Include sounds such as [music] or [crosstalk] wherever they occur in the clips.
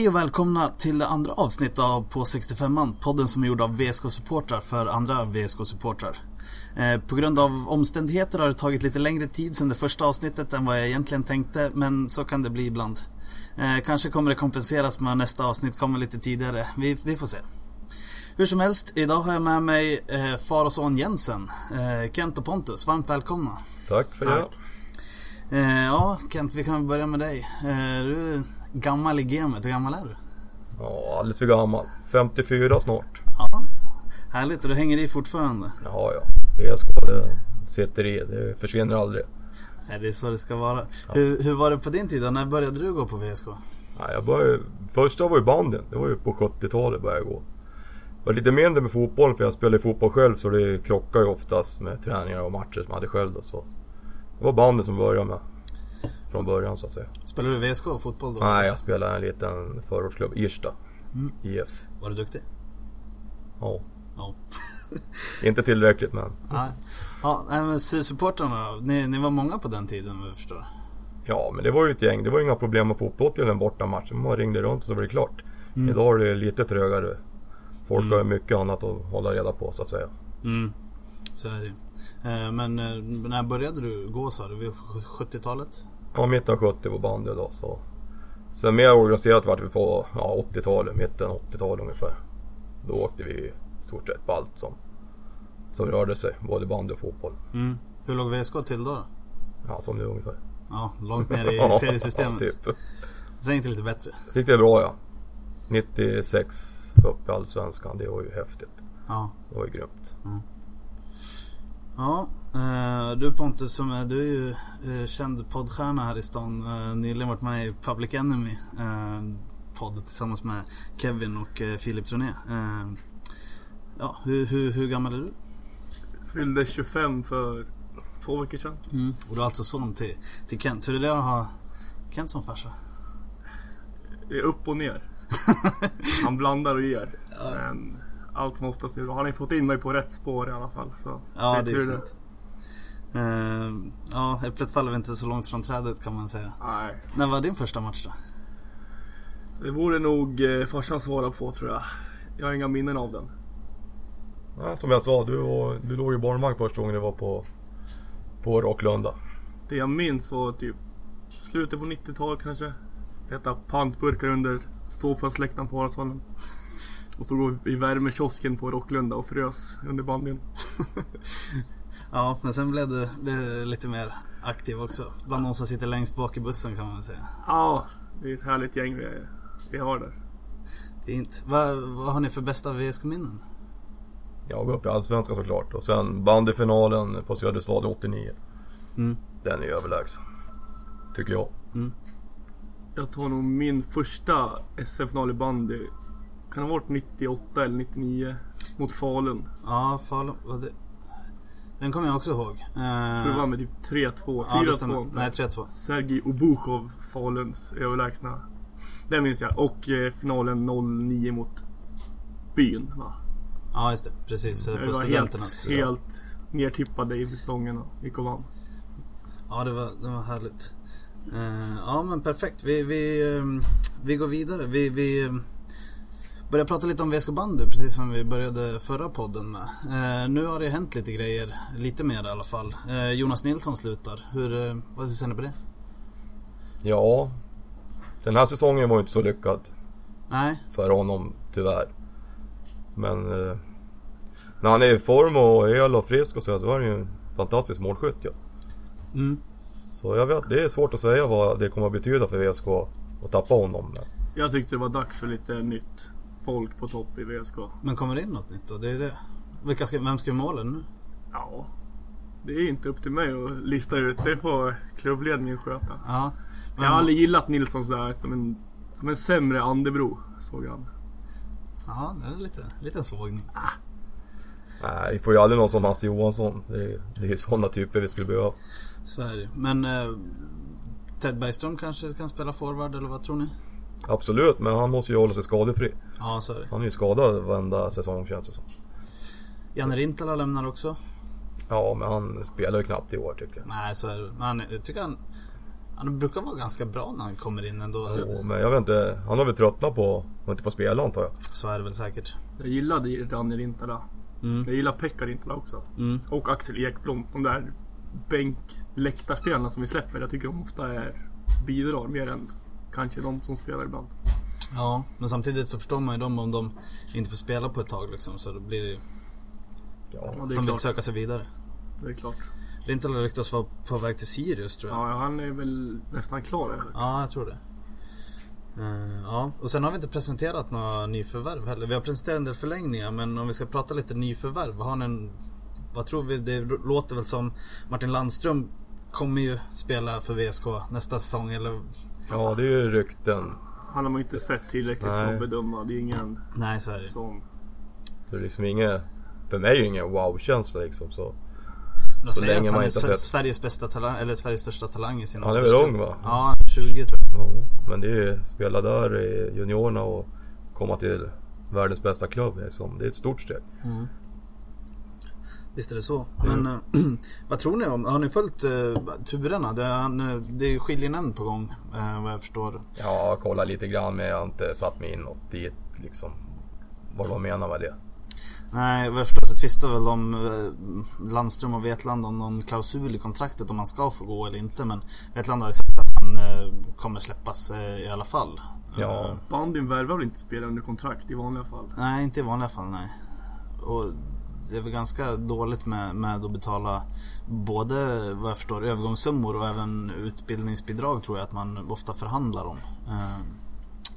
Hej och välkomna till det andra avsnittet av På 65an, podden som är gjord av VSK-supportrar för andra VSK-supportrar. Eh, på grund av omständigheter har det tagit lite längre tid sedan det första avsnittet än vad jag egentligen tänkte, men så kan det bli ibland. Eh, kanske kommer det kompenseras med att nästa avsnitt kommer lite tidigare, vi, vi får se. Hur som helst, idag har jag med mig eh, far och son Jensen, Kent och Pontus. Varmt välkomna. Tack för det. Ja, Kent, vi kan börja med dig. Du gammal i gamet. Hur gammal är du? Ja, alldeles för gammal. 54 snart. Ja, härligt. Och du hänger i fortfarande? Ja, ja. VSK det sitter i. Det försvinner aldrig. Nej, det är så det ska vara. Ja. Hur, hur var det på din tid då? När började du gå på VSK? Ja, jag började, första var ju banden. Det var ju på 70-talet började jag gå. Det var lite mindre med fotboll för jag spelade fotboll själv så det krockade ju oftast med träningar och matcher som jag hade själv då. Så det var bandet som började med. Från början så att säga. Spelade du VSK fotboll då? Nej, jag spelade en liten förortsklubb, Irsta. Mm. IF. Var du duktig? Ja. ja. [laughs] Inte tillräckligt men. Nej. Ja, men supportrarna? Ni, ni var många på den tiden vad jag förstår? Ja, men det var ju ett gäng. Det var inga problem att få upp till en bortamatch. Man ringde runt och så var det klart. Mm. Idag är det lite trögare. Folk mm. har mycket annat att hålla reda på så att säga. Mm. Så är det men eh, när började du gå sa du? Vid 70-talet? Ja, mitten av 70 var bandet då. Så. Sen mer organiserat vart vi på ja, 80-talet, mitten 80-talet ungefär. Då åkte vi i stort sett på allt som, som rörde sig, både bandy och fotboll. Mm. Hur låg VSK till då? Ja, som nu ungefär. Ja, långt ner i [laughs] seriesystemet. ja, typ. Sen gick det lite bättre. Sen gick det bra ja. 96 upp i Allsvenskan, det var ju häftigt. Ja. Det var ju grymt. Mm. Ja, eh, du Pontus, som är, du är ju eh, känd poddstjärna här i stan. Eh, nyligen varit med i Public Enemy podd tillsammans med Kevin och Filip Troné. Ja, hur, hur, hur gammal är du? Fyllde 25 för två veckor sedan. Mm. Och du är alltså son till, till Kent. Hur är det att ha Kent som farsa? Det är upp och ner. [laughs] Han blandar och ger. Men allt som oftast nu. Han har fått in mig på rätt spår i alla fall. Så ja, det är skönt. Uh, ja, äpplet faller inte så långt från trädet kan man säga. Nej. När var din första match då? Det vore nog eh, farsan svara på tror jag. Jag har inga minnen av den. Ja, som jag sa, du, var, du låg i barnvagn första gången du var på, på Rocklunda. Det jag minns var typ slutet på 90-talet kanske. Heta pantburkar under ståplatsläktaren på Haraldsvallen. Och stod i värmekiosken på Rocklunda och frös under bandyn. [laughs] ja, men sen blev du, blev lite mer aktiv också. Bland de som sitter längst bak i bussen kan man säga. Ja, det är ett härligt gäng vi, vi har där. Fint. Vad, vad har ni för bästa VSK-minnen? Jag går upp i Allsvenskan såklart. Och sen bandyfinalen på Söderstad 89. Mm. Den är överlägsen. Tycker jag. Mm. Jag tar nog min första SM-final i bandy kan det ha varit 98 eller 99 mot Falun? Ja, Falun. Det... Den kommer jag också ihåg. Uh... Det var med typ 3-2, 4-2. Ja, Nej, 3-2. Sergej Obuchov, Faluns överlägsna. Den minns jag. Och eh, finalen 0-9 mot byn va? Ja, just det. Precis. Det på var helt, helt nertippade i säsongen och gick och vann. Ja, det var, det var härligt. Ja, men perfekt. Vi, vi, um, vi går vidare. Vi, vi um, börja prata lite om VSK bandy precis som vi började förra podden med. Eh, nu har det hänt lite grejer, lite mer i alla fall. Eh, Jonas Nilsson slutar. Hur, eh, vad säger ni på det? Ja, den här säsongen var ju inte så lyckad. Nej. För honom tyvärr. Men eh, när han är i form och hel och frisk och så, så är han ju en fantastisk målskytt ja. Mm. Så jag vet, det är svårt att säga vad det kommer att betyda för VSK att tappa honom. Jag tyckte det var dags för lite nytt folk på topp i VSK. Men kommer det in något nytt då? Det är det. Vilka ska, vem ska målen nu? Ja, det är inte upp till mig att lista ut. Det får klubbledningen sköta. Ja, men... Jag har aldrig gillat Nilsson sådär som en, som en sämre Andebro, såg han. Ja, det är lite, lite sågning. Ah. Nej, vi får ju aldrig någon som Hasse Johansson. Det är, det är sådana typer vi skulle behöva. Så är det Men eh, Ted Bergström kanske kan spela forward eller vad tror ni? Absolut, men han måste ju hålla sig skadefri. Ja, så är det. Han är ju skadad varenda säsong känns det som. Janne Rintala lämnar också. Ja, men han spelar ju knappt i år tycker jag. Nej, så är det. Men han, jag tycker han... Han brukar vara ganska bra när han kommer in ändå. Jo, men jag vet inte. Han har väl tröttnat på att inte få spela antar jag. Så är det väl säkert. Jag gillade Danny Rintala. Mm. Jag gillar Pekka Rintala också. Mm. Och Axel Ekblom. De där bänkläktarspelarna som vi släpper. Jag tycker de ofta är bidrar mer än kanske de som spelar ibland. Ja, men samtidigt så förstår man ju dem om de inte får spela på ett tag liksom. Så då blir det ju... Ja. Det De är vill klart. söka sig vidare. Det är klart. Rintala ryktas vara på väg till Sirius tror jag. Ja, han är väl nästan klar. eller? Ja, jag tror det. Eh, ja, och sen har vi inte presenterat några nyförvärv heller. Vi har presenterat en del förlängningar men om vi ska prata lite nyförvärv. Har ni en, vad tror vi? Det låter väl som Martin Landström kommer ju spela för VSK nästa säsong eller? Ja, det är ju rykten. Han har man ju inte sett tillräckligt för Nej. att bedöma. Det är ingen Nej, så är det. sån. Det är liksom inget... För mig är det ingen wow-känsla liksom så. De Så säger att han man är sett- Sveriges bästa talang, eller Sveriges största talang i sin Han är väl ung va? Ja, han är 20 tror jag. Ja, men det är ju spela där i juniorerna och komma till världens bästa klubb. Liksom. Det är ett stort steg. Mm. Visst är det så. Men eh, [clears throat] vad tror ni om, har ni följt uh, turerna? Det är, eh, det är ju skiljenämnd på gång eh, vad jag förstår. Ja, kolla lite grann men jag har inte satt mig inåt dit liksom. Vad de menar med det. Nej, vad jag förstår så tvistar väl om eh, Landström och Vetlanda om någon klausul i kontraktet om han ska få gå eller inte. Men Vetlanda har ju sagt att han eh, kommer släppas eh, i alla fall. Ja. Eh, Bandyn värvar väl inte spelare under kontrakt i vanliga fall. nej, inte i vanliga fall nej. Och det är väl ganska dåligt med, med att betala både vad jag förstår övergångssummor och även utbildningsbidrag tror jag att man ofta förhandlar om. Eh,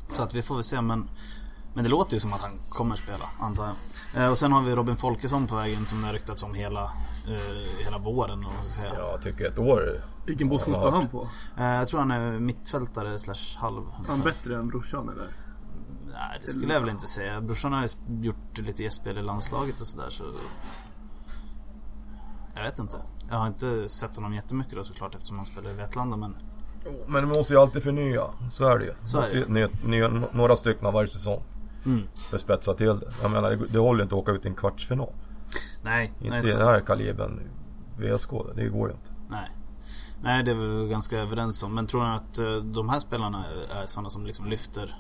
så att vi får väl se men men det låter ju som att han kommer spela antar jag. Eh, och sen har vi Robin Folkesson på vägen som det har ryktats om hela, eh, hela våren. Säga. Jag tycker ett år. Vilken position Ja, står han på? Jag tror han är mittfältare slash halv. Är han bättre än brorsan eller? Nej det skulle jag väl inte säga. Brorsan har ju gjort lite gästspel i landslaget och sådär så... Jag vet inte. Jag har inte sett honom jättemycket då såklart eftersom han spelar i Vetlanda men... Men vi måste ju alltid förnya. Så är det ju. Så är det. nya, nya, några stycken varje säsong. Mm. För att spetsa till det. Jag menar, det, det håller ju inte att åka ut i en kvartsfinal. Nej, Inte nej, i den här kalibern VSK. Det går ju inte. nej. Nej det är vi ganska överens om. Men tror ni att eh, de här spelarna är sådana som liksom lyfter?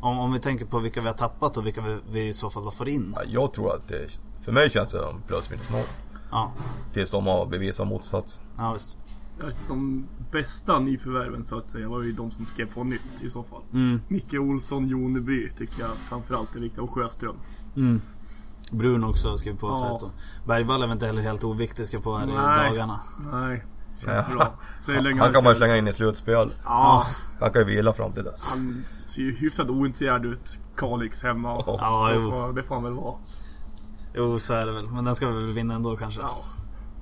Om, om vi tänker på vilka vi har tappat och vilka vi, vi i så fall får in. Ja, jag tror att det, för mig känns det som plus minus noll. Ja, Tills de har bevisat motsatsen. ja visst. Ja, De bästa nyförvärven så att säga var ju de som skrev på nytt i så fall. Mm, Micke Olsson, Joneby tycker jag framförallt är viktiga och Sjöström. mm. Brun också skrev på för Ja. ett. Bergvall är väl inte heller helt oviktig ska på här i Nej. dagarna. Nej, känns Ja. bra. Så länge Han kan man slänga in i slutspel. Ja, Han kan ju vila fram till dess. han ser ju hyfsat ointresserad ut. Kalix hemma. Ja. Ja, det, jo. får, det får han väl vara. Jo, så är det väl. Men den ska vi väl vinna ändå kanske. Ja.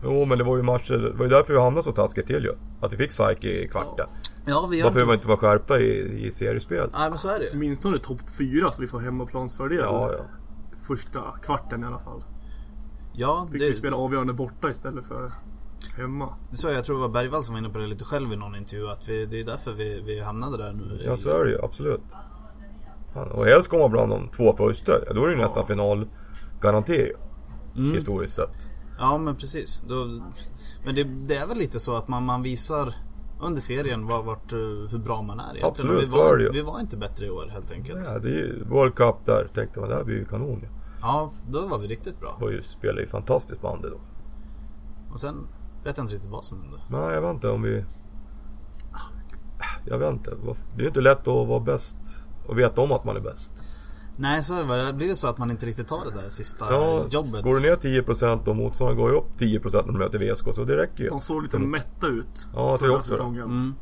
Jo men det var ju matcher, det var ju därför vi hamnade så taskigt till ju. Att vi fick Psyche i kvarten. Ja, vi Varför vi inte var skärpta i, i seriespel. Nej, men så är det ju. Åtminstone topp fyra så vi får hemmaplansfördel. Ja, ja. Första kvarten i alla fall. Ja, Fick vi det, spela avgörande borta istället för hemma. det så jag tror det var Bergvall som var inne på det lite själv i någon intervju. Att vi, det är därför vi, vi hamnade där nu. Ja så är det ju, absolut. Fan, Och helst komma bland de två första. Då är det ju nästan finalgaranti Mm. historiskt sett. Ja, men precis. Då, men det, det är väl lite så att man, man visar under serien var, vart, eh, hur bra man är egentligen. Absolut, vi, så var, är det ju. vi var inte bättre i år helt enkelt. Ja, det är ju World Cup där. Tänkte man, det här blir ju kanon. Ja, då var vi riktigt bra. Och ju spelar ju fantastiskt bandy då. Och sen vet inte riktigt vad som hände. Nej jag vet inte om vi... Jag vet inte. Det är ju inte lätt att vara bäst och veta om att man är bäst. Nej, så är det väl. Blir det så att man inte riktigt tar det där sista Ja, jobbet? går du ner 10% och motståndaren går ju upp 10% när de möter VSK så det räcker ju. De såg lite Mm. mätta ut. Ja, jag tror förra säsongen. Mm.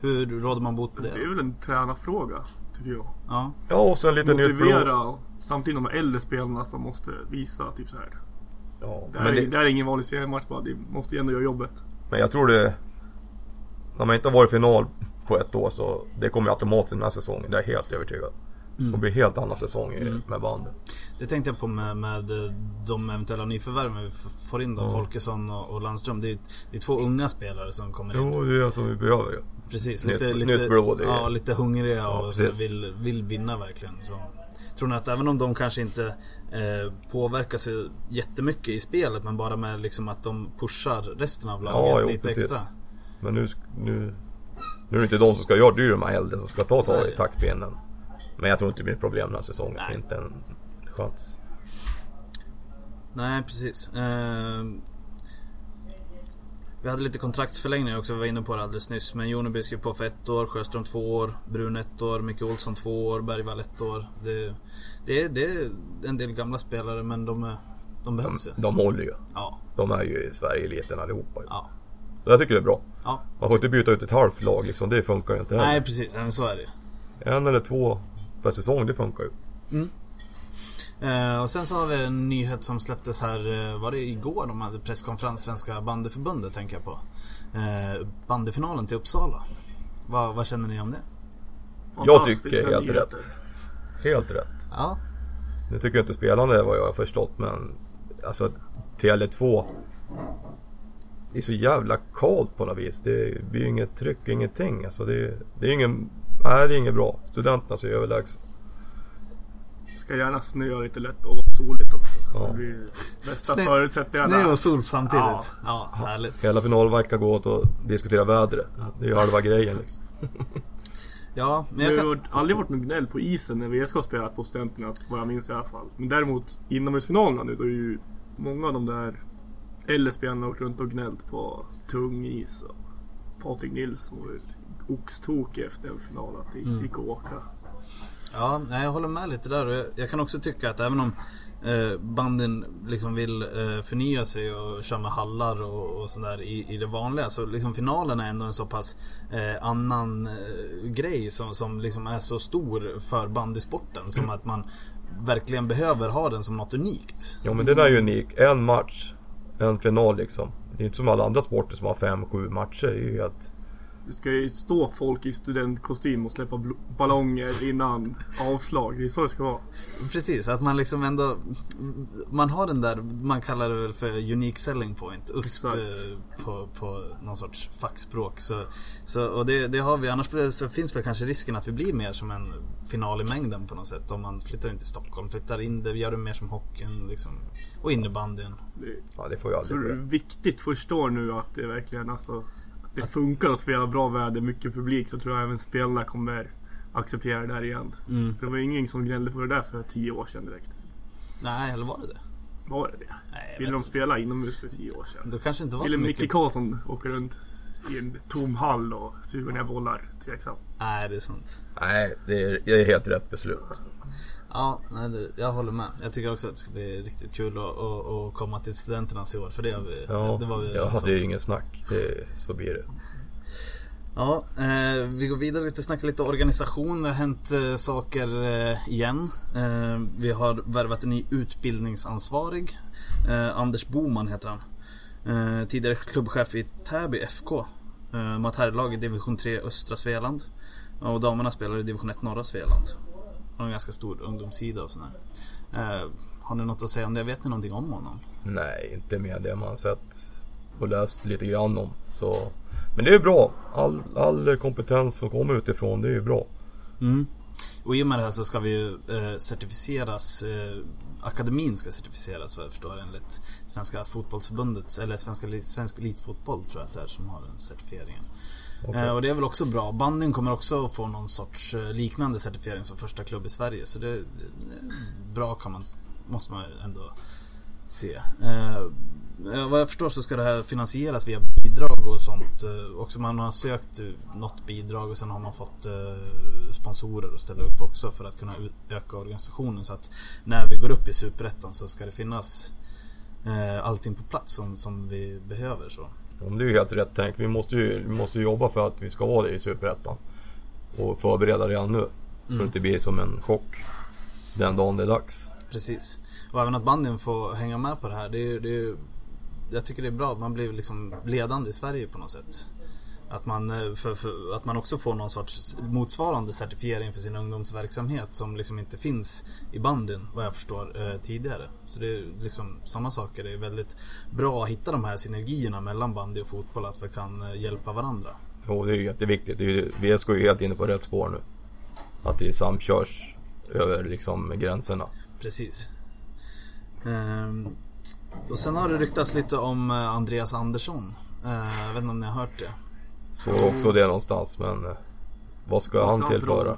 Hur råder man bot på Det är det? väl en tränarfråga, tycker jag. Ja. Ja och sen lite nytt blod. Motivera samtidigt de äldre spelarna som måste visa typ så här. Ja, Det här, det, det här är ingen vanlig seriematch bara. Det måste ju ändå göra jobbet. men jag tror det... När man inte har varit i final på ett år så det kommer ju automatiskt den här säsongen. Det är jag helt övertygad. Mm. Det blir en helt annan säsong i- med bandet. Det tänkte jag på med, med eh, de eventuella nyförvärven vi får in då. Ja. Folkesson och, och Landström. Det är, det är två unga spelare som kommer in. Jo, det är som vi behöver ju. Precis, Nytt- lite, nytt lite, blod i- ja, lite hungriga Ja, och vill, vill vinna verkligen. Så. Tror ni att även om de kanske inte eh, påverkas ju jättemycket i spelet men bara med liksom att de pushar resten av laget Ja, jo, lite precis. extra. Men nu, nu Nu är det inte de som ska göra det, är ju de här äldre som ska ta tag i taktbenen. Men jag tror inte det blir problem den här säsongen. Nej. Inte en chans. Nej, precis. Ehm, vi hade lite kontraktsförlängning också, vi var inne på det alldeles nyss. Men Joneby skrev på för ett år, Sjöström två år, Brun ett år, Micke Olsson två år, Bergvall ett år. Det, det, är- det är en del gamla spelare men de, är, de De, behövs ju. de håller ju. Ja, De är ju i Sverige-eliten allihopa ju. ja, Så jag tycker det är bra. ja. Man får inte byta ut ett halvt lag liksom, det funkar ju inte heller. Nej, precis. Men så är det ju. En eller två per säsong, det funkar ju. Eh, och sen så har vi en nyhet som släpptes här, eh, var det igår de hade presskonferens, Svenska bandyförbundet tänker jag på. Eh, bandyfinalen till Uppsala. Vad, vad känner ni om det? Jag tycker helt nyheter. rätt. Helt rätt. Ja, Nu tycker jag inte spelarna är vad jag har förstått men alltså Tele2 Det är så jävla kallt på något vis. Det blir ju inget tryck, ingenting. Alltså det, det är ingen... Nej, det är inget bra. Studenterna så är överlägsna. Ska gärna snöa lite lätt och vara soligt också. Så Ja. det blir bästa Snö- förutsättningarna. snö och sol samtidigt. Ja, härligt. Hela finalveckan går åt att diskutera vädret. Det är ju halva grejen liksom. [laughs] Ja, men Det jag har kan... varit- aldrig varit något gnäll på isen när VSK har spelat på studenterna, vad jag minns i alla fall. Men däremot inomhusfinalerna nu, då är ju många av de där äldre spelarna åkt runt och gnällt på tung is. Och Patrik Nilsson var ju oxtokig efter en final att det inte Mm. gick att åka. Ja, nej, jag håller med lite där. Jag, kan också tycka att även om eh, banden liksom vill eh, förnya sig och köra med hallar och, och sådär i, i det vanliga. Så liksom finalen är ändå en så pass eh, annan grej som, som liksom är så stor för bandysporten. Som att man verkligen behöver ha den som något unikt. Ja men den är ju unik. En match, en final liksom. Det är inte som alla andra sporter som har fem, sju matcher. Det är ju helt... Det ska ju stå folk i studentkostym och släppa ballonger innan avslag. Det är så det ska vara. Precis, att man liksom ändå Man har den där, man kallar det väl för unique selling point USP Exakt. på, på någon sorts fackspråk så, så, Och det, det har vi, annars så finns väl kanske risken att vi blir mer som en final i mängden på något sätt Om man flyttar in till Stockholm, flyttar in det, gör det mer som hockeyn liksom Och innebandyn Det, Ja det får jag aldrig det är viktigt förstår nu att det verkligen alltså att det funkar att spela bra väder, mycket publik. Så tror jag även spelarna kommer acceptera det där igen. mm. För det var ingen som gnällde på det där för tio år sedan direkt. Nej, eller var det det? Var det det? Nej, Ville de spela inomhus för tio år sedan? Då kanske inte var Ville så Micke mycket Karlsson åka runt i en tom hall och suga ner bollar? Tveksamt. Nej, det är sant Nej, det är, det är helt rätt beslut. Ja, nej, jag håller med. Jag tycker också att det ska bli riktigt kul att, komma till studenternas i år. För det, har vi, Ja, det var vi ja det är ingen snack. Det, så blir det. Ja, eh, vi går vidare lite, snackar lite organisation. Det har hänt eh, saker eh, igen. Eh, vi har värvat en ny utbildningsansvarig. Eh, Anders Boman heter han. Eh, tidigare klubbchef i Täby FK. Eh, herrlag i division 3 östra Svealand. Och damerna spelar i division 1 norra Svealand. Har en ganska stor ungdomssida och sådär. Eh, har ni något att säga om det? Vet ni någonting om honom? Nej, inte med det man sett och läst lite grann om. Så. Men det är bra. All, all kompetens som kommer utifrån, det är ju bra. Mm. Och i och med det här så ska vi ju eh, certifieras eh, Akademin ska certifieras vad jag förstår enligt Svenska fotbollsförbundet Eller Svenska, Svensk Elitfotboll tror jag att det är som har den certifieringen Eh, Och det är väl också bra. Bandyn kommer också få någon sorts eh, liknande certifiering som första klubb i Sverige. Så det är bra kan man Måste man ändå se. Eh, eh, Vad jag förstår så ska det här finansieras via bidrag och sånt eh, också. Man har sökt eh, något bidrag och sen har man fått eh, sponsorer att ställa upp också för att kunna öka organisationen. Så att när vi går upp i Superettan så ska det finnas eh, allting på plats som, som vi behöver så. Men det är ju helt rätt tänkt. Vi måste ju, vi måste jobba för att vi ska vara det i Superettan. Och förbereda redan nu. Så Mm. det inte blir som en chock den dagen det är dags. Precis. Och även att bandyn får hänga med på det här. Det är, det är, jag tycker det är bra att man blir liksom ledande i Sverige på något sätt. Att man, eh, för, för, att man också får någon sorts motsvarande certifiering för sin ungdomsverksamhet som liksom inte finns i bandyn vad jag förstår eh, tidigare. Så det är liksom sådana saker. Det är väldigt bra att hitta de här synergierna mellan bandy och fotboll. Att vi kan eh, hjälpa varandra. Jo, det är jätteviktigt. Det är ju, VSK är ju helt inne på rätt spår nu. Att det samkörs över liksom gränserna. Precis. Ehm, och sen har det ryktats lite om eh, Andreas Andersson. Eh, jag vet inte om ni har hört det. Såg också det någonstans men eh, vad ska han tillföra?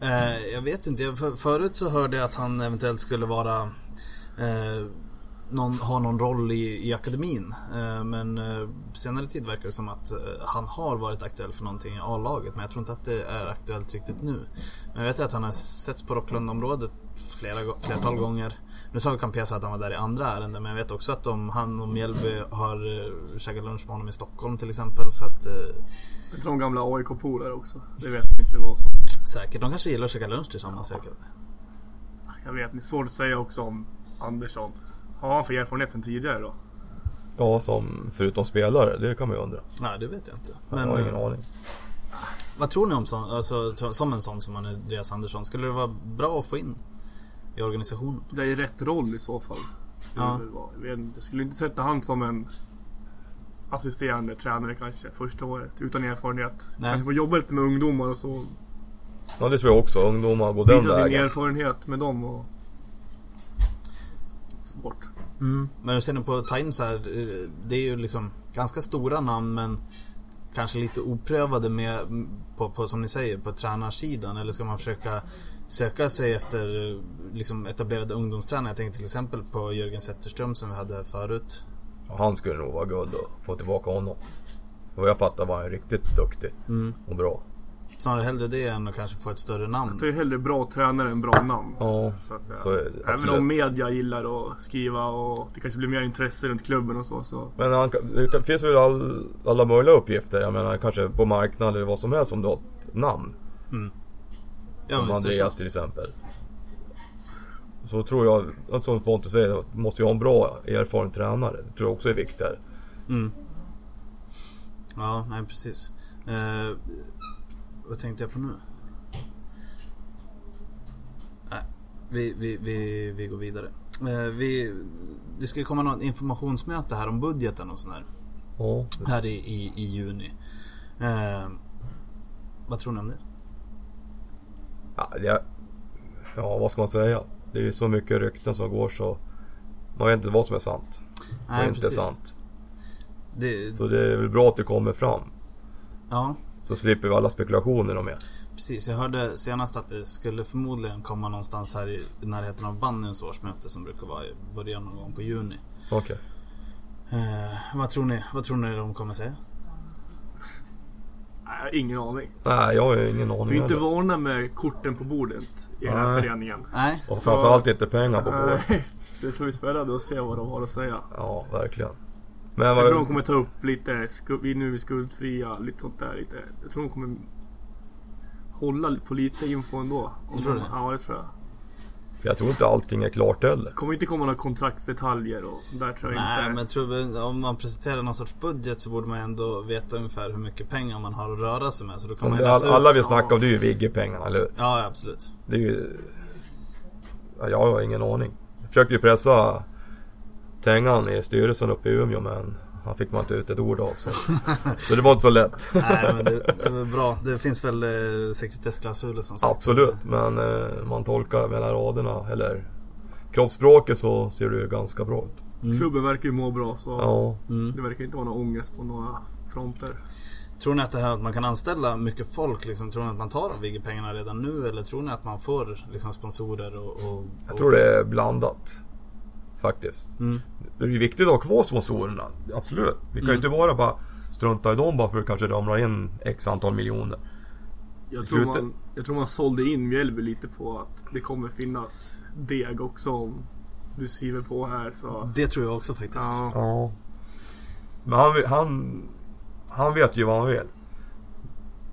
Eh, jag vet inte, för, förut så hörde jag att han eventuellt skulle vara eh, någon, ha någon roll i, i akademin. Eh, men eh, senare tid verkar det som att eh, han har varit aktuell för någonting i A-laget. Men jag tror inte att det är aktuellt riktigt nu. Men jag vet att han har setts på Rocklundområdet flera, flertal gånger. Nu sa Campesa att han var där i andra ärenden men jag vet också att om han och Mjällby har uh, käkat lunch med honom i Stockholm till exempel. Så att Jag tror de gamla AIK-polare också. Det vet jag inte vad som. säkert, de kanske gillar att käka lunch tillsammans säkert. Jag vet inte. Svårt att säga också om Andersson. Har han för erfarenhet sen tidigare då? Ja, som förutom spelare, det kan man ju undra. Nej det vet jag inte. Jag Men, har ingen eh, aning. Vad tror ni om sån, alltså, så- som en sån som Andreas Andersson? Skulle det vara bra att få in i organisationen? Det är rätt roll i så fall. Skulle Ja. det. Jag, jag skulle inte sätta han som en assisterande tränare kanske första året utan erfarenhet. Nej. Kanske få jobba lite med ungdomar och så Ja, det tror jag också. Ungdomar går den visa sin vägen. erfarenhet med dem och så bort. Mm. Men hur ser ni på Times här? Det är ju liksom ganska stora namn men kanske lite oprövade med, på, på som ni säger, på tränarsidan. Eller ska man försöka söka sig efter liksom etablerade ungdomstränare? Jag tänker till exempel på Jörgen Zetterström som vi hade förut. Han skulle nog vara guld att få tillbaka honom. Vad jag fattar var han riktigt duktig Mm. och bra. Snarare hellre det än att kanske få ett större namn. Det är hellre bra tränare än bra namn. Ja, Så att säga. så är det Även absolut. om media gillar att skriva och det kanske blir mer intresse runt klubben och så. så. Men han, det finns väl all, alla möjliga uppgifter. Jag menar kanske på marknaden eller vad som helst om du har ett namn. Ja, som Andreas till exempel. Så tror jag, att som Pontus säger, måste ju ha en bra erfaren tränare. Det tror jag också är viktigare. Mm. Ja, nej precis. Eh, vad tänkte jag på nu? Nej, vi, vi, vi, vi går vidare. Eh, vi, det ska ju komma något informationsmöte här om budgeten och sådär. Ja, Här i, i, i juni. Eh, vad tror ni om det? Ja, det, ja, vad ska man säga? Det är ju så mycket rykten som går så man vet inte vad som är sant. och Nej, inte precis. sant. Det, Så det är väl bra att det kommer fram. ja, Så slipper vi alla spekulationer om det. precis. Jag hörde senast att det skulle förmodligen komma någonstans här i närheten av bandyns årsmöte som brukar vara i början någon gång på juni. Okej. Eh, vad tror ni? Vad tror ni de kommer säga? Nej, jag ingen aning. Nej, jag har ju ingen aning Vi är inte heller. vana med korten på bordet i den här Nej. föreningen. Nej. Och framförallt inte pengar på bordet. Nej, [laughs] Så jag tror vi spännande att se vad de har att säga. Ja, verkligen. Men Jag tror de vad, kommer ta upp lite, vi nu är skuldfria, lite sånt där. Lite. Jag tror de kommer hålla på lite info ändå. Om Du tror de- det? Ja, det tror jag. Jag tror inte allting är klart heller. Det kommer inte komma några kontraktsdetaljer och där tror jag Nej, inte. men jag tror om man presenterar någon sorts budget så borde man ändå veta ungefär hur mycket pengar man har att röra sig med. Så då kan man det, alla, alla vi snackar om det är ju Vigge-pengarna, eller hur? Ja, ja, absolut. Det är ju... Ja, jag har ingen aning. Jag försökte ju pressa Tengan i styrelsen uppe i Umeå men han fick man inte ut ett ord av så. så det var inte så lätt. [laughs] Nej, men det, det är bra. Det finns väl eh, sekretessklausuler som sagt. Absolut, men eh, man tolkar mellan raderna eller kroppsspråket så ser det ju ganska bra ut. Mm. Klubben verkar ju må bra så Ja, Mm. det verkar inte vara någon ångest på några fronter. Tror ni att det här att man kan anställa mycket folk, liksom, tror ni att man tar av Vigge-pengarna redan nu? Eller tror ni att man får liksom, sponsorer och, och, jag tror det är blandat. Faktiskt. Mm. Det är ju viktigt att ha kvar sponsorerna, absolut. Vi kan ju Mm. inte bara bara strunta i dem bara för att det kanske ramlar in x antal miljoner. Jag tror, man, jag tror man sålde in Mjällby lite på att det kommer finnas deg också om du skriver på här så. Det tror jag också faktiskt. Ja, Ja. Men han, han, han vet ju vad han vill.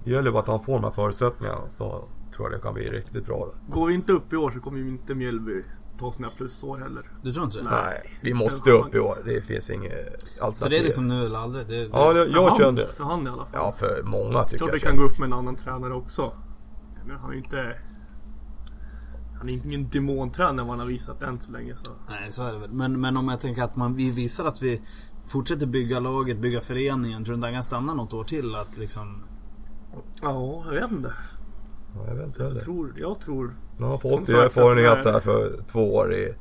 Det gäller bara att han får de här förutsättningarna så tror jag det kan bli riktigt bra. Då. går vi inte upp i år så kommer ju inte Mjällby ta sina plusår heller. Du tror inte det? Nej. Nej, vi måste upp i år. Det finns inget alternativ. Så det är liksom nu eller aldrig? Det, det, Ja, det, För jag han, kände För han i alla fall. Ja, för många tycker Klart jag. det kan gå upp med en annan tränare också. Men han är ju inte... Han är ingen demontränare vad han har visat än så länge så. Nej, så är det väl. Men, men om jag tänker att man, vi visar att vi fortsätter bygga laget, bygga föreningen. Tror du inte han kan stanna något år till? Att liksom... Ja, jag vet inte. Ja, jag vet inte heller. Jag tror, jag tror Han har Som fått sagt, erfarenhet där för två år i...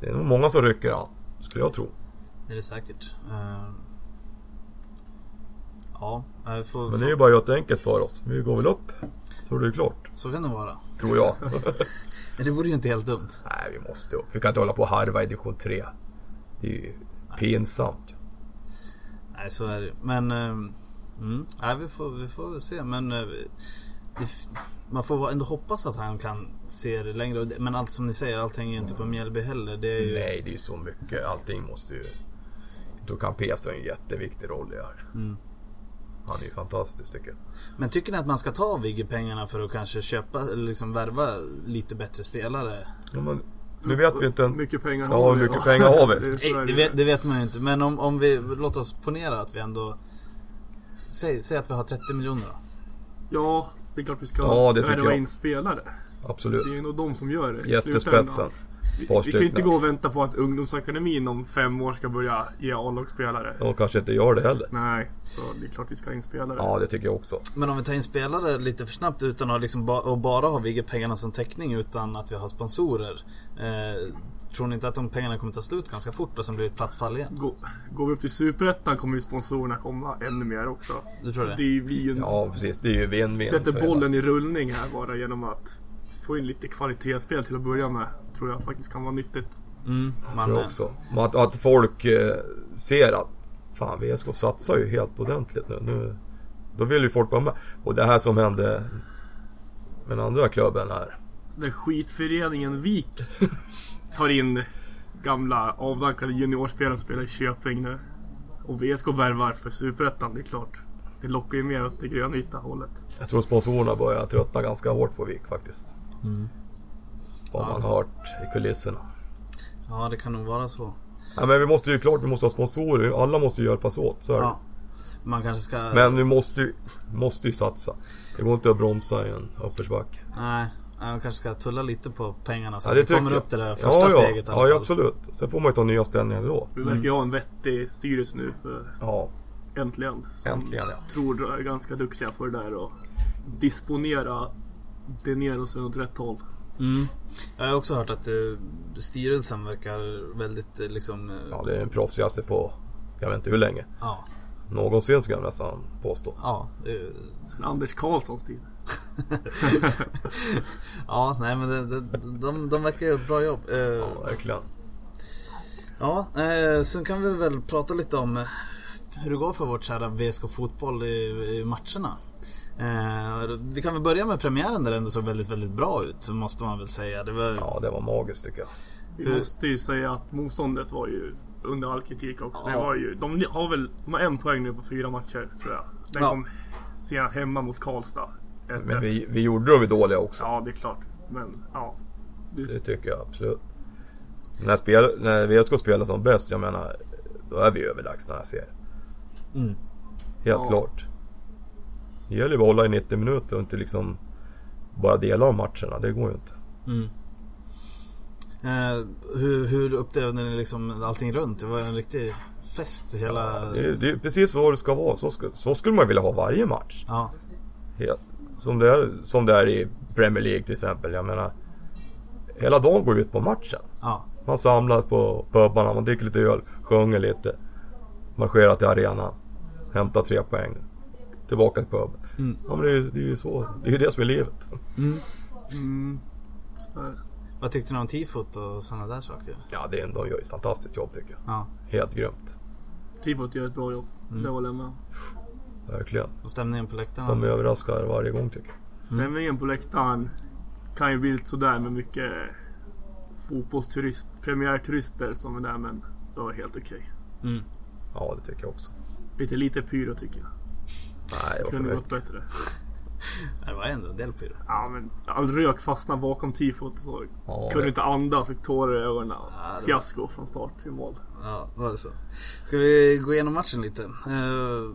Det är nog många som rycker han. Skulle jag tro. Det är det säkert. Eh, Ja, vi får, Men det är ju bara att göra det enkelt för oss. Vi går väl upp. Så är det klart. så kan det vara. Tror jag. [laughs] Det vore ju inte helt dumt. Nej, vi måste upp. Vi kan inte hålla på och harva i division 3. Det är ju pinsamt. Nej, så är det Men, eh, mm, nej, vi får, vi får se. Men eh, man får ändå hoppas att han kan se det längre. Men allt som ni säger, allt hänger ju inte på Mjällby heller. Det är ju, Nej, det är ju så mycket. Allting måste ju... Då kan ha en jätteviktig roll i det här. Mm. Han är ju fantastisk tycker jag. Men tycker ni att man ska ta Vigge-pengarna för att kanske köpa, eller liksom värva lite bättre spelare? Ja, men, nu vet vi inte... En... Mycket pengar Ja, hur mycket pengar har vi? [laughs] Det det, vet, det vet man ju inte. Men om, om vi, låt oss ponera att vi ändå Säg, säg att vi har 30 miljoner då. Ja, det är klart vi ska Ja, det värva jag. in spelare. Absolut. Det är nog de som gör det slutändan. Vi, vi kan ju inte gå och vänta på att ungdomsakademin om fem år ska börja ge A-lagsspelare. De kanske inte gör det heller. Nej, så det är klart vi ska ha in spelare. Ja, det tycker jag också. Men om vi tar in spelare lite för snabbt utan att liksom ba, och bara ha Vigge-pengarna som täckning utan att vi har sponsorer. Eh, tror ni inte att de pengarna kommer ta slut ganska fort och sen blir det ett platt fall igen? Gå, går vi upp till Superettan kommer ju sponsorerna komma ännu mer också. Du tror det? Det blir ju en, Ja, precis. Det är ju vinn-vinn. sätter bollen i rullning här bara genom att få in lite kvalitetsspel till att börja med. Tror jag faktiskt kan vara nyttigt. Mm, man, tror jag också. Att, att folk eh, ser att fan VSK satsar ju helt ordentligt nu. nu. Då vill ju folk vara med. Och det här som hände med den andra klubben här. Där skitföreningen Vik [laughs] tar in gamla avdankade juniorspelare som spelar i Köping nu. Och VSK värvar för Superettan, det är klart. Det lockar ju mer åt det grönvita hållet. Jag tror sponsorerna börjar tröttna ganska hårt på Vik faktiskt. Mm. Vad Ja. man har hört i kulisserna. Ja, det kan nog vara så. Ja, men vi måste ju klart, vi måste ha sponsorer. Alla måste ju hjälpas åt. Så. Ja. Man kanske ska... Men vi måste ju, måste ju satsa. Det går inte att bromsa i en uppförsbacke. Nej, man kanske ska tulla lite på pengarna så Ja, att det vi tycker kommer jag. upp till det där första ja, ja. steget i alla Ja, ja, absolut. Sen får man ju ta nya ställningar då. Vi verkar ju ha en vettig styrelse nu för Ja, äntligen. Som äntligen ja. tror är ganska duktiga på det där och disponera det neråt åt rätt håll. Mm. Jag har också hört att eh, styrelsen verkar väldigt eh, liksom... eh, Ja, det är den proffsigaste på, jag vet inte hur länge. ja. Någonsin skulle jag nästan påstå. Ja, Sen Anders Karlssons tid. Ja, nej men det, det, de, de verkar göra ett bra jobb. Eh, Ja, verkligen. Ja, eh, sen kan vi väl prata lite om eh, hur det går för vårt kära VSK Fotboll i, i matcherna. Eh, vi kan väl börja med premiären där det ändå såg väldigt, väldigt bra ut, måste man väl säga. Det var, Ja, det var magiskt tycker jag. Vi måste ju säga att motståndet var ju under all kritik också. Ja. Det var ju, de har väl de har en poäng nu på fyra matcher tror jag. Den Ja. kom hemma mot Karlstad. 1-1. Men vi, vi gjorde dem ju dåliga också. Ja, det är klart. Men ja. Det, Det tycker jag absolut. När, spel, när VSK spelar som bäst, jag menar, då är vi överlägsna här serien. Mm. Helt Ja. klart. Det gäller ju att hålla i 90 minuter och inte liksom bara dela av matcherna. Det går ju inte. Mm. Eh, hur, hur upplevde ni liksom allting runt? Det var en riktig fest hela... Det, är- det är precis så det ska vara. Så, ska, så skulle man vilja ha varje match. Ja, Helt, som, det är, som det är i Premier League till exempel. Jag menar, hela dagen går ut på matchen. ja, Man samlas på pubarna, man dricker lite öl, sjunger lite. Marscherar till arenan. Hämtar tre poäng. Tillbaka till puben. Mm. Ja men det är, ju- det är ju så. Det är ju det som är livet. mm, här. Vad tyckte ni om tifot och sådana där saker? Ja, det är, de gör ju ett fantastiskt jobb tycker jag. Ja, Helt grymt. Tifot gör ett bra jobb. Mm. Det håller jag med. Verkligen. och stämningen på läktarna? De överraskar varje gång tycker jag. Stämningen på läktaren kan ju bli lite sådär med mycket fotbollsturist, premiärturister som är där men det var helt okej. Mm. Ja, det tycker jag också. Lite lite pyro tycker jag. Nej, det var Kunde gått bättre. [laughs] Det var ändå en del pyro. Ja men all rök fastnade bakom tifot så Ja, kunde det- inte andas, fick tårar i ögonen. Ja, var- Fiasko från start till mål. Ja, var det så. Ska vi gå igenom matchen lite? Eh,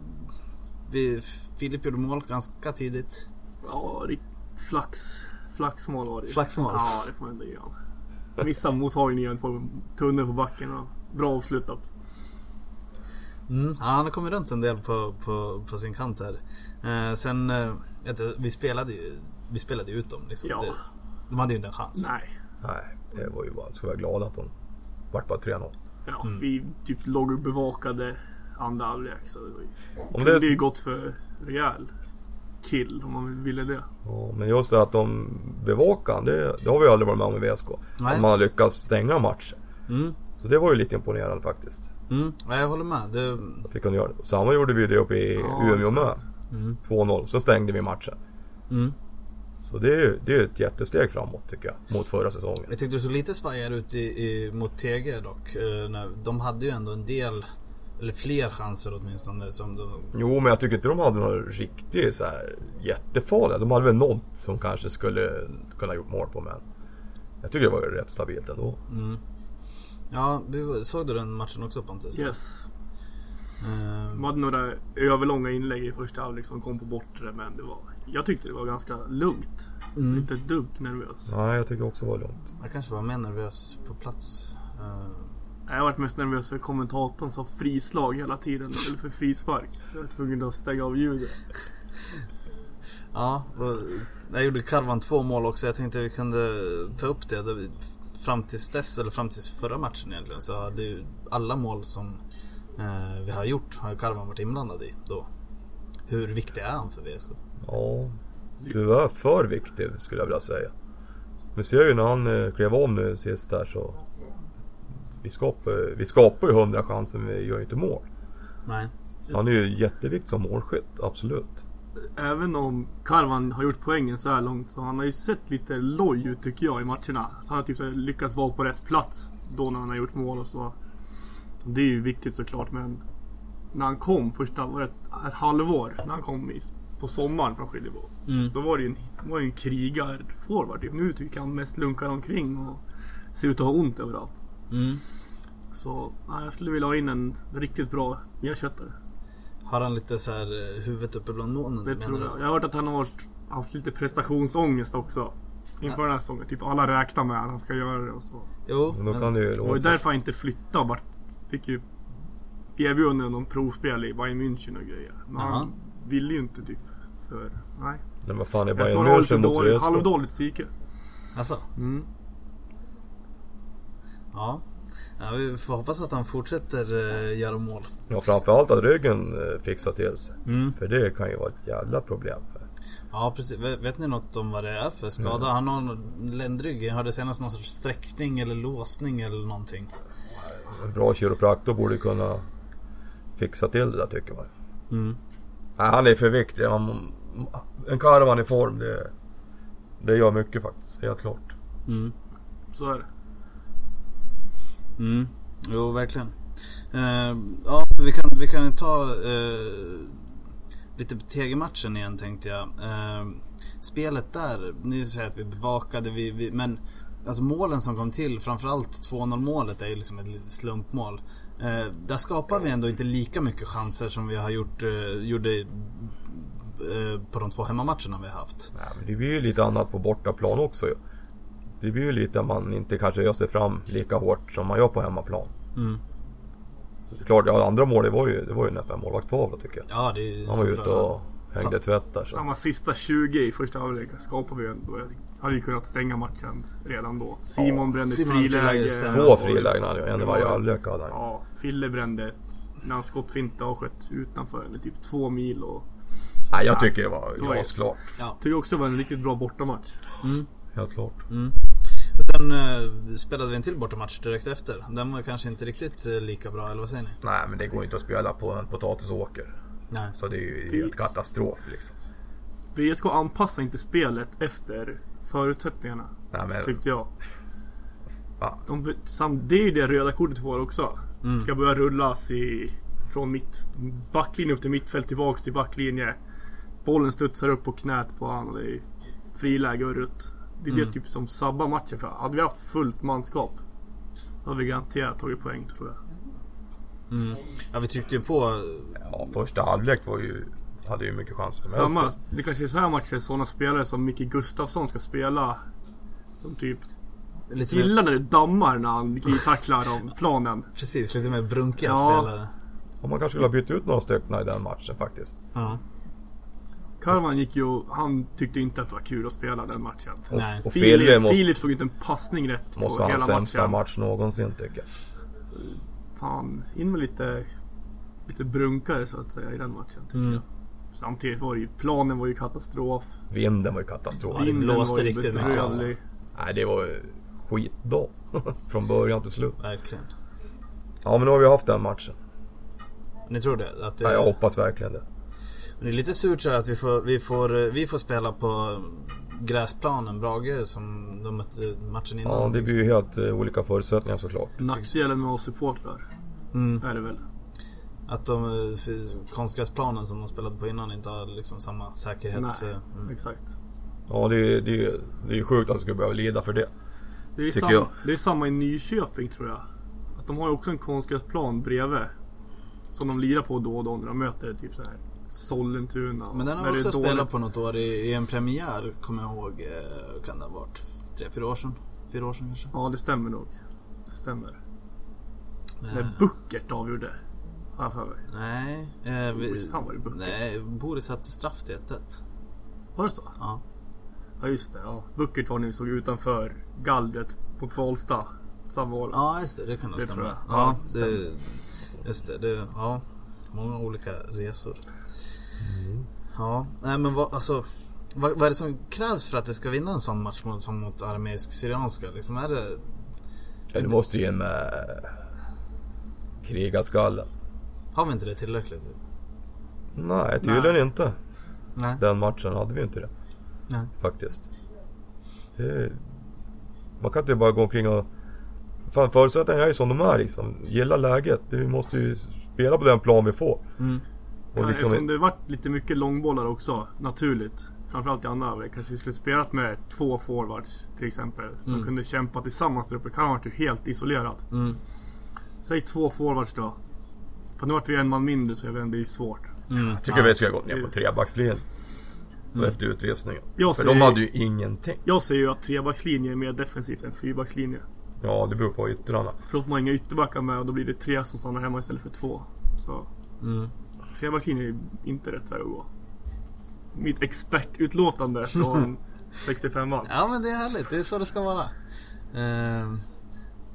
vi, Filip gjorde mål ganska tidigt. Ja, rikt- flax. Flaxmål var det. Flaxmål? Ja, det får man ändå ge honom. Missa mottagningen på tunnel på backen och bra avslut dock. Mm, ja, han har kommit runt en del på, på, på sin kant här. Eh, sen, eh, vi spelade ju vi spelade ut dem. Liksom. Ja. Det, de hade ju inte en chans. Nej. Nej, det var ju bara... Ska vara glada att de vart bara 3-0. Ja, Mm. vi typ låg och bevakade andra halvlek. Så det var ju, Om kunde det, ju gått för rejäl kill om man ville det. ja, men just det att de bevakar det, det har vi aldrig varit med om i VSK. Nej. Att man har lyckats stänga matchen. Mm. Så det var ju lite imponerande faktiskt. Mm. Ja, jag håller med. Det, Att vi kunde göra det. Samma gjorde vi det uppe i Ja, Umeå med. mm. 2-0, så stängde vi matchen. Mm. Så det är ju det är ett jättesteg framåt tycker jag, mot förra säsongen. Jag tyckte du såg lite svajigare ut i, i, mot TG dock. Eh, de hade ju ändå en del, eller fler chanser åtminstone. Som de, Jo, men jag tycker inte de hade några riktigt så här jättefarliga. De hade väl något som kanske skulle kunna gjort mål på, men jag tycker det var rätt stabilt ändå. mm. Ja, vi- såg du den matchen också Pontus? Yes. Eh, De hade några överlånga inlägg i första halvlek som kom på bortre men det var Jag tyckte det var ganska lugnt. mm. Inte ett dugg nervös. Nej, jag tycker också det var lugnt. Jag kanske var mer nervös på plats. Eh, Jag varit mest nervös för kommentatorn sa frislag hela tiden istället för frispark. Så jag var tvungen att stänga av ljudet. Ja, och där gjorde Karvan två mål också. Jag tänkte vi kunde ta upp det. Fram tills dess, eller fram tills förra matchen egentligen, så hade ju alla mål som eh, vi har gjort har Karvan varit inblandad i då. Hur viktig är han för VSK? Ja, tyvärr för viktig skulle jag vilja säga. Vi ser ju när han eh, klev om nu sist där så... Vi skapar, vi skapar ju hundra chanser men vi gör ju inte mål. Nej. Så han är ju jätteviktig som målskytt, absolut. Även om Karvan har gjort poängen så här långt så han har ju sett lite loj ut tycker jag i matcherna. Så han har typ lyckats vara på rätt plats då när han har gjort mål och så. Det är ju viktigt såklart men när han kom första, var det ett, ett halvår när han kom i, på sommaren från Skiljebo. Mm. Då var det ju en, var en krigarforward. Typ. Nu tycker jag han mest lunkar omkring och ser ut att ha ont överallt. Mm. Så nej, jag skulle vilja ha in en riktigt bra ersättare. Har han lite så här eh, huvudet uppe bland molnen? Det tror jag. Jag har hört att han har varit, haft lite prestationsångest också. Inför den här säsongen. Typ alla räknar med att han ska göra det och så. Jo, Men då kan ju Det var ju därför han inte flyttade. Vart, fick ju erbjudanden om provspel i Bayern München och grejer. Men Jaha. han ville ju inte typ. För, nej. Men vad fan är Bayern München mot halvdåligt psyke. alltså, Mm. Ja. ja. Vi får hoppas att han fortsätter eh, göra mål. Ja, framförallt att ryggen eh, fixar till sig. Mm. För det kan ju vara ett jävla problem. Ja precis. Vet, vet ni något om vad det är för skada? Han har en ländrygg. Jag hörde senast någon sorts sträckning eller låsning eller någonting. En bra kiropraktor borde kunna fixa till det där tycker man. Mm. Nej, han är för viktig. Han, en karvan i form, det, det gör mycket faktiskt. Helt klart. Mm. Så är det. Mm. Jo, verkligen. Uh, ja, vi kan, vi kan ta uh, lite på TG-matchen igen tänkte jag. Uh, spelet där, ni säger att vi bevakade, vi, vi, men alltså målen som kom till, framförallt 2-0 målet är ju liksom ett litet slumpmål. Eh, där skapar vi ändå inte lika mycket chanser som vi har gjort, eh, gjorde eh, på de två hemmamatcherna vi har haft. Nej, men det blir ju lite annat på bortaplan också ju. Det blir ju lite att man inte kanske gör sig fram lika hårt som man gör på hemmaplan. Mm. Så det är klart, ja andra målet var ju, det var ju nästan målvaktstavla tycker jag. Ja, det är Han var ute och hängde tvätt där så. Samma sista 20 i första halvlek skapade vi ändå. Hade ju kunnat stänga matchen redan då. Simon Ja, brände ett Simon friläge. Två frilägen hade jag, en i varje halvlek hade han. Ja, Fille brände ett när han skottfint avskett utanför eller typ två mil och Nej, jag tycker det var Det var ju- glasklart. Ja. tycker också det var en riktigt bra bortamatch. Mm. Helt klart. Och Sen eh, spelade vi en till bortamatch direkt efter. Den var kanske inte riktigt eh, lika bra, eller vad säger ni? Nej, men det går inte att spela på en potatisåker. Nej. Så det är ju helt katastrof liksom. VSK anpassar inte spelet efter förutsättningarna. Nej, men, Tyckte jag. Ja. De, sam, det är ju det röda kortet får också. Mm. Ska börja rullas i, från mitt, backlinje upp till mittfält tillbaks till backlinje. Bollen studsar upp på knät på han och det är friläge och rutt. Det är Mm. det typ som sabbar matchen för Hade vi haft fullt manskap då hade vi garanterat tagit poäng tror jag. Mm. Ja, vi tryckte ju på. ja, första halvlek var ju, hade ju mycket chanser som Samma, helst. det kanske är så här matcher sådana spelare som Micke Gustafsson ska spela. Som typ Lite mer, gillar när det dammar när han tacklar om planen. [laughs] precis, lite mer brunkiga Ja. spelare. Och man kanske skulle ha bytt ut några stycken i den matchen faktiskt. Ja. Karvan gick ju han tyckte inte att det var kul att spela den matchen. Och, Nej. och Filip, måste, Filip stod inte en passning rätt måste på vara hans hela sämsta matchen. match någonsin tycker jag. Fan, in med lite lite brunkare så att säga i den matchen. tycker Mm. jag. Samtidigt var det ju, planen var ju katastrof. Vinden var ju katastrof. Ja, det Vinden blåste var ju riktigt mycket, bedrövlig. Nej, det var ju skitdag. [laughs] Från början till slut. Verkligen. Ja, men nu har vi haft den matchen. Ni tror det? Att det Ja, jag hoppas verkligen det. Men det är lite surt så att vi får, vi får, vi får spela på gräsplanen Brage som de mötte matchen innan. Ja, det blir ju helt eh, olika förutsättningar såklart. Nackdelen med oss supportrar mm. är det väl. Att de, eh, konstgräsplanen som de spelade på innan inte har liksom samma säkerhets... Nej. Mm. Exakt. Ja, det är, det är, det är sjukt att de ska behöva lida för det. Det är, samma, jag. det är samma i Nyköping tror jag. Att de har ju också en konstgräsplan bredvid. Som de lirar på då och då när de möter typ så här Sollentuna. Men den har vi också spelat på något år i, i en premiär, kommer jag ihåg. eh, Kan det ha varit tre, fyra år sedan? Fyra år sedan kanske? Ja det stämmer nog. Det stämmer. Eh, När Buckert avgjorde. Har jag för mig. Nej. Eh, vi, Boris, fan var det Bucket. nej, Boris satte straff till 1-1. Var det så? Ja. Ja just det. Ja. Buckert var när vi stod utanför gallret mot Valsta. Samma år. ja, just det. Det kan nog stämma. Ja, Ja, det, just det, det. Ja, många olika resor. Ja, nej men vad, alltså. Vad, vad är det som krävs för att det ska vinna en sån match mot, som mot arameisk syrianska? Liksom, är det... Ja, du måste ju in med krigarskallen. Har vi inte det tillräckligt? Nej, tydligen Nej. inte. Nej. Den matchen hade vi inte det. Nej. Faktiskt. Det, man kan inte bara gå omkring och... Fan förutsättningarna är ju som de är liksom. Gilla läget. Vi måste ju spela på den plan vi får. Mm. Och Ja, liksom, det varit lite mycket långbollar också, naturligt. Framförallt i andra halvlek. Kanske vi skulle spelat med två forwards till exempel. Som Mm. kunde kämpa tillsammans där uppe. Kan ha varit helt isolerad. Mm. Säg två forwards då. För nu vart vi en man mindre så jag vet inte, det är svårt. Mm. tycker vi ska gå ner på trebackslinjen. Mm. Efter utvisningen. Jag För säger, de hade ju ingenting. jag säger ju att trebackslinje är mer defensivt än fyrbackslinje. Ja, det beror på yttrarna. För då får man inga ytterbackar med och då blir det tre som stannar hemma istället för två. Så Mm. Trebackslinje är inte rätt väg att gå. Mitt expertutlåtande från [laughs] 65an. Ja men det är härligt, det är så det ska vara. Ehm,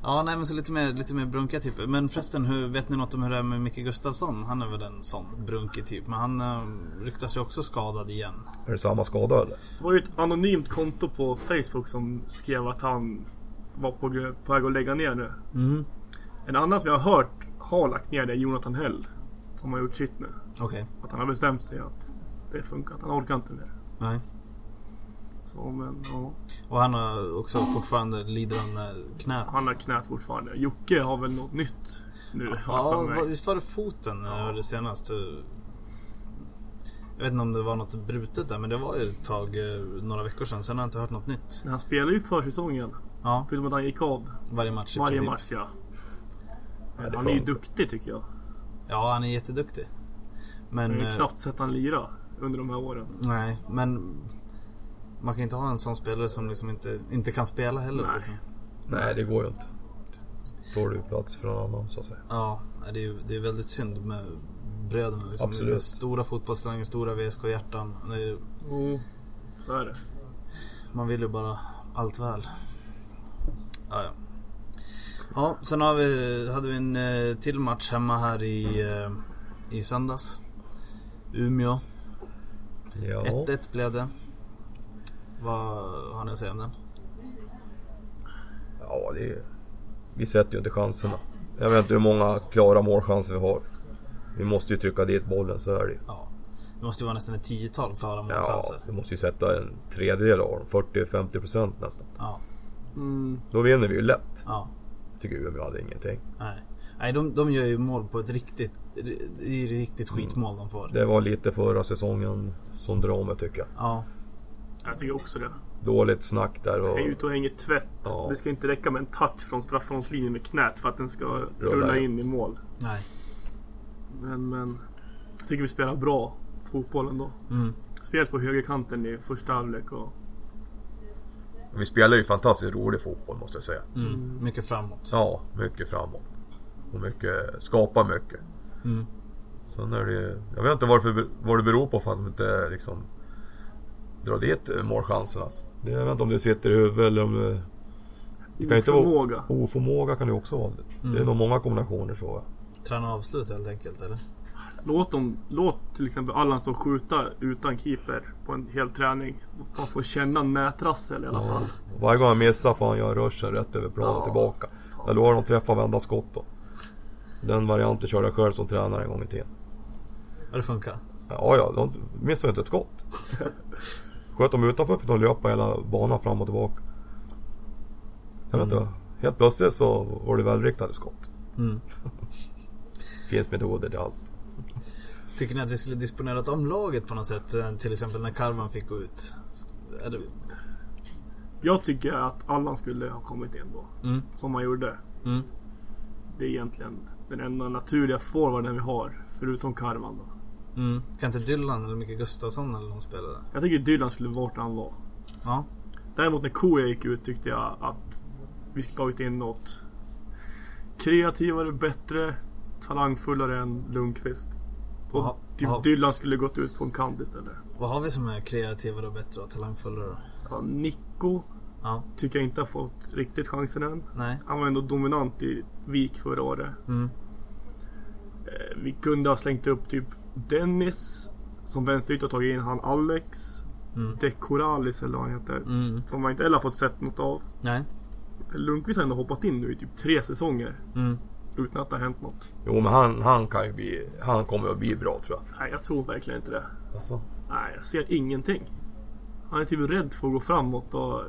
ja nej men så lite mer, lite mer brunkiga typer. Men förresten, hur, vet ni något om hur det är med Micke Gustafsson? Han är väl en sån brunkig typ. Men han uh, ryktas ju också skadad igen. Är det samma skada eller? Det var ju ett anonymt konto på Facebook som skrev att han var på, på väg att lägga ner nu. Mm. En annan som jag har hört har lagt ner det är Jonathan Hell. Som har gjort sitt nu. Okej. Att han har bestämt sig att det funkar. Att han orkar inte mer. Nej. Så men ja. Och han har också fortfarande lider här knät. Han har knät fortfarande. Jocke har väl något nytt nu. Ja, vad- visst var det foten jag hörde senast? Jag vet inte om det var något brutet där men det var ju ett tag, eh, några veckor sedan. Sen har jag inte hört något nytt. Men han spelar ju försäsongen. Ja, Förutom att han gick av varje match i varje princip. match ja. Ja, han är ju duktig tycker jag. Ja, han är jätteduktig. Men... Jag har ju eh, knappt sett han lira under de här åren. Nej, men man kan inte ha en sån spelare som liksom inte, inte kan spela heller. Nej. Liksom. Nej, det går ju inte. Får du plats för någon annan så att säga. Ja, det är ju det är väldigt synd med bröderna. Liksom. Absolut. Det är Stora fotbollstalanger, stora VSK-hjärtan. Är- Mm. Så är det. Man vill ju bara allt väl. Ja, ja. ja sen har vi, hade vi en eh, till match hemma här i, eh, i söndags. Umeå. Ja. 1-1 blev det. Vad har ni att säga om den? Ja, det är... Vi sätter ju inte chanserna. Jag vet inte hur många klara målchanser vi har. Vi måste ju trycka dit bollen, så är det. Ja. Det måste ju vara nästan ett tiotal klara Ja, målchanser. vi måste ju sätta en tredjedel av dem. 40-50% nästan. Ja. Mm. Då vinner vi ju lätt. ja. Tycker Umeå hade ingenting. Nej, Nej de, de gör ju mål på ett riktigt, det är riktigt Mm. skitmål de får. Det var lite förra säsongen som dramet tycker jag. Ja. Jag tycker också det. Dåligt snack där och... Är ute och hänger tvätt. Ja. Det ska inte räcka med en touch från straffområdeslinjen med knät för att den ska rulla in. in i mål. Nej. Men, men jag tycker vi spelar bra fotboll ändå. Mm. Spelat på högerkanten i första halvlek och Vi spelar ju fantastiskt rolig fotboll måste jag säga. Mm. Mycket framåt. Ja, mycket framåt. Och mycket, skapar mycket. Mm. Sen är det Jag vet inte varför, vad det beror på för att de inte liksom drar dit eh, målchanserna. Det, jag vet inte om det sitter i huvudet eller om det... Det kan inte vara oförmåga. oförmåga kan det också vara. Det är Mm. nog många kombinationer tror jag. Träna avslut helt enkelt eller? Låt, dem, låt till exempel Allan stå och skjuta utan keeper på en hel träning. Man får känna nätrassel i alla fall. Varje gång han missar får han göra rushen rätt över planen Ja. tillbaka. Jag lovar de träffar vända skott då. Den varianten körde jag själv som tränare en gång i tiden. Ja, det funkar. Ja, ja, de missade inte ett skott. [laughs] Sköt de utanför fick de löpa hela banan fram och tillbaka. Jag vet inte. Helt plötsligt så var det välriktade skott. Mm. [laughs] Finns metoder till allt. Tycker ni att vi skulle disponerat om laget på något sätt? Eh, Till exempel när Karvan fick gå ut. Det... Jag tycker att Allan skulle ha kommit in då. mm. Som han gjorde. Mm. Det är egentligen den enda naturliga forwarden vi har. Förutom Karman då. Mm. Kan inte Dylan eller Micke Gustafsson eller någon spela där? Jag tycker Dylan skulle varit där han var. Ja. Däremot när Koya gick ut tyckte jag att vi skulle tagit in något kreativare, bättre, talangfullare än Lundqvist. Och Jaha, typ jaha. Dylan skulle gått ut på en kant istället. Vad har vi som är kreativare och bättre och talangfullare? Ja, Nico Ja. tycker jag inte har fått riktigt chansen än. Nej. Han var ändå dominant i Vik förra året. Mm. Eh, Vi kunde ha slängt upp typ Dennis som vänsterytter och tagit in han Alex. Mm. Decoralis eller vad han heter. Mm. Som man inte heller har fått sett något av. Nej. Lundqvist har ändå hoppat in nu i typ tre säsonger. Mm. Utan att det har hänt något. Jo men han, han kan ju bli, han kommer att bli bra tror jag. Nej, jag tror verkligen inte det. Alltså. Nej, jag ser ingenting. Han är typ rädd för att gå framåt och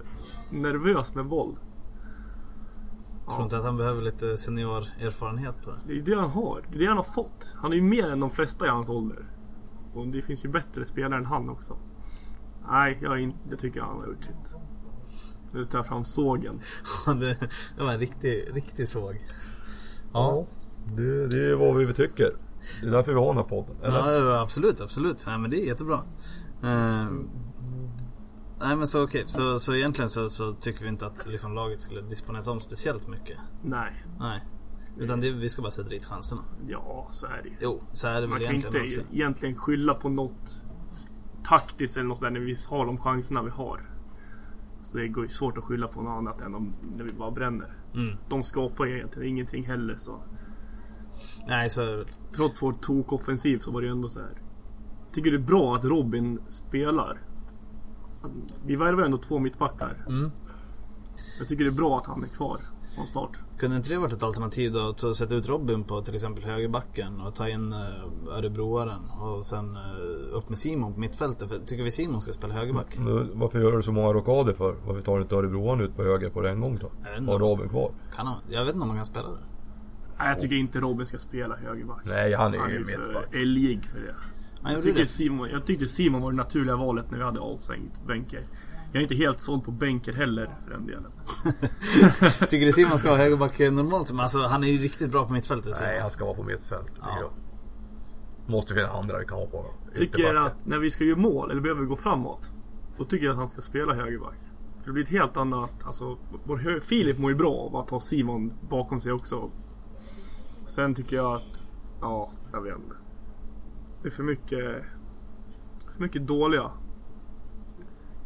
nervös med boll. Tror inte att han behöver lite seniorerfarenhet på det? Det är det han har. Det är det han har fått. Han är ju mer än de flesta i hans ålder. Och det finns ju bättre spelare än han också. Nej, jag, är in, jag tycker han har gjort sitt. Nu tar jag fram sågen. [laughs] det, det var en riktig, riktig såg. Ja. Det, det är vad vi tycker. Det är därför vi har den här podden. Eller? Ja, absolut, absolut. Nej, men det är jättebra. Ehm, nej, men så okej. Så, så egentligen så, så tycker vi inte att liksom, laget skulle disponeras om speciellt mycket. Nej. Nej. Utan det, vi ska bara sätta dit chanserna. Ja, så är det ju. Jo, så är det Man väl kan egentligen inte också. egentligen skylla på något taktiskt eller något sådär när vi har de chanserna vi har. Så det ju svårt att skylla på något annat än om, när vi bara bränner. Mm. De skapar ju egentligen ingenting heller så. Nej, så är det väl. Trots vår tokoffensiv så var det ju ändå så här. Tycker det är bra att Robin spelar. Vi värvar ändå två mittbackar. Mm. Jag tycker det är bra att han är kvar från start. Kunde inte det varit ett alternativ då? Att sätta ut Robin på till exempel högerbacken och ta in uh, Örebroaren och sen eh, upp med Simon på mittfältet. För tycker vi Simon ska spela högerback? Men Varför gör du så många rockader för? Varför tar du inte Örebroan ut på höger på en gång då? Har Robin kvar? Kan han? Jag vet inte om man kan spela det. Nej, jag tycker inte Robin ska spela högerback. Nej, han är Han är ju ju för mittback. älgig för det. Han Jag det. Simon, jag tyckte Simon var det naturliga valet när vi hade avstängd Benker. Jag är inte helt såld på Benker heller för den delen. [laughs] Tycker du Simon ska ha högerback normalt? Men alltså han är ju riktigt bra på mittfältet. Simon. Nej, han ska vara på mittfält tycker Ja. jag. Måste finna andra vi kan ha på Tycker att när vi ska göra mål eller behöver gå framåt. Då tycker jag att han ska spela högerback. För det blir ett helt annat, alltså vår hö- Filip mår ju bra av att ha Simon bakom sig också. Sen tycker jag att, ja, jag vet inte. Det är för mycket, för mycket dåliga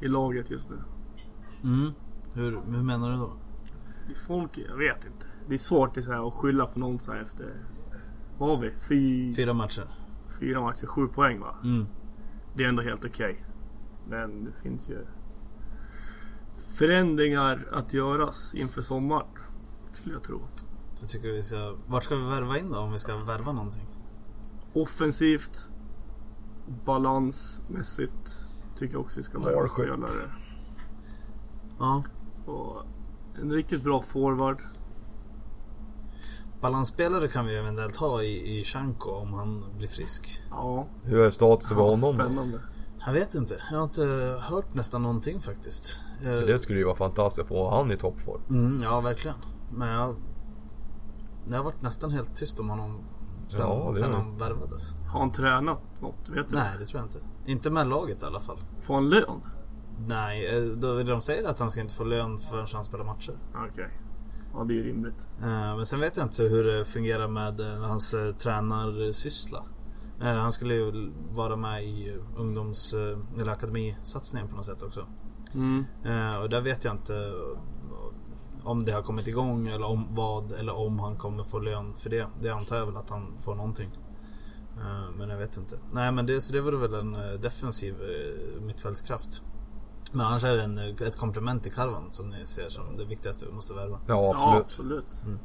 i laget just nu. Mm. Hur, hur menar du då? Folk, jag vet inte. Det är svårt det här, att skylla på någon så här efter, vad har vi? Fy, Fyra matcher. fyra matcher, sju poäng va? Mm. Det är ändå helt okej. Men det finns ju förändringar att göras inför sommaren. Skulle jag tro. Så tycker vi ska... Vart ska vi värva in då om vi ska värva någonting? Offensivt, balansmässigt tycker jag också vi ska Målskytt. spelare. Ja. Så en riktigt bra forward. Balansspelare kan vi eventuellt ha i, i Shanko om han blir frisk. Ja, Hur är statusen med honom spännande. Jag vet inte. Jag har inte hört nästan någonting faktiskt. Jag- Det skulle ju vara fantastiskt att få han i toppform. Mm, ja, verkligen. Men jag... Det har varit nästan helt tyst om honom sen, Ja, sen han värvades. Har han tränat något? Vet du? Nej, det tror jag inte. Inte med laget i alla fall. Får han lön? Nej, eh, då, de säger att han ska inte få lön förrän han spelar matcher. Okej. Ja, det är rimligt. Eh, Men sen vet jag inte hur det fungerar med eh, hans eh, tränarsyssla. Eh, Han skulle ju vara med i ungdoms eh, eller akademisatsningen på något sätt också. Mm. Eh, Och där vet jag inte om det har kommit igång eller om vad eller om han kommer få lön för det. Det antar jag väl att han får någonting. Eh, men jag vet inte. Nej men det, så det vore väl en eh, defensiv eh, mittfältskraft. Men annars är det en, ett komplement till Karvan som ni ser som det viktigaste vi måste värva. Ja, Ja, absolut. absolut.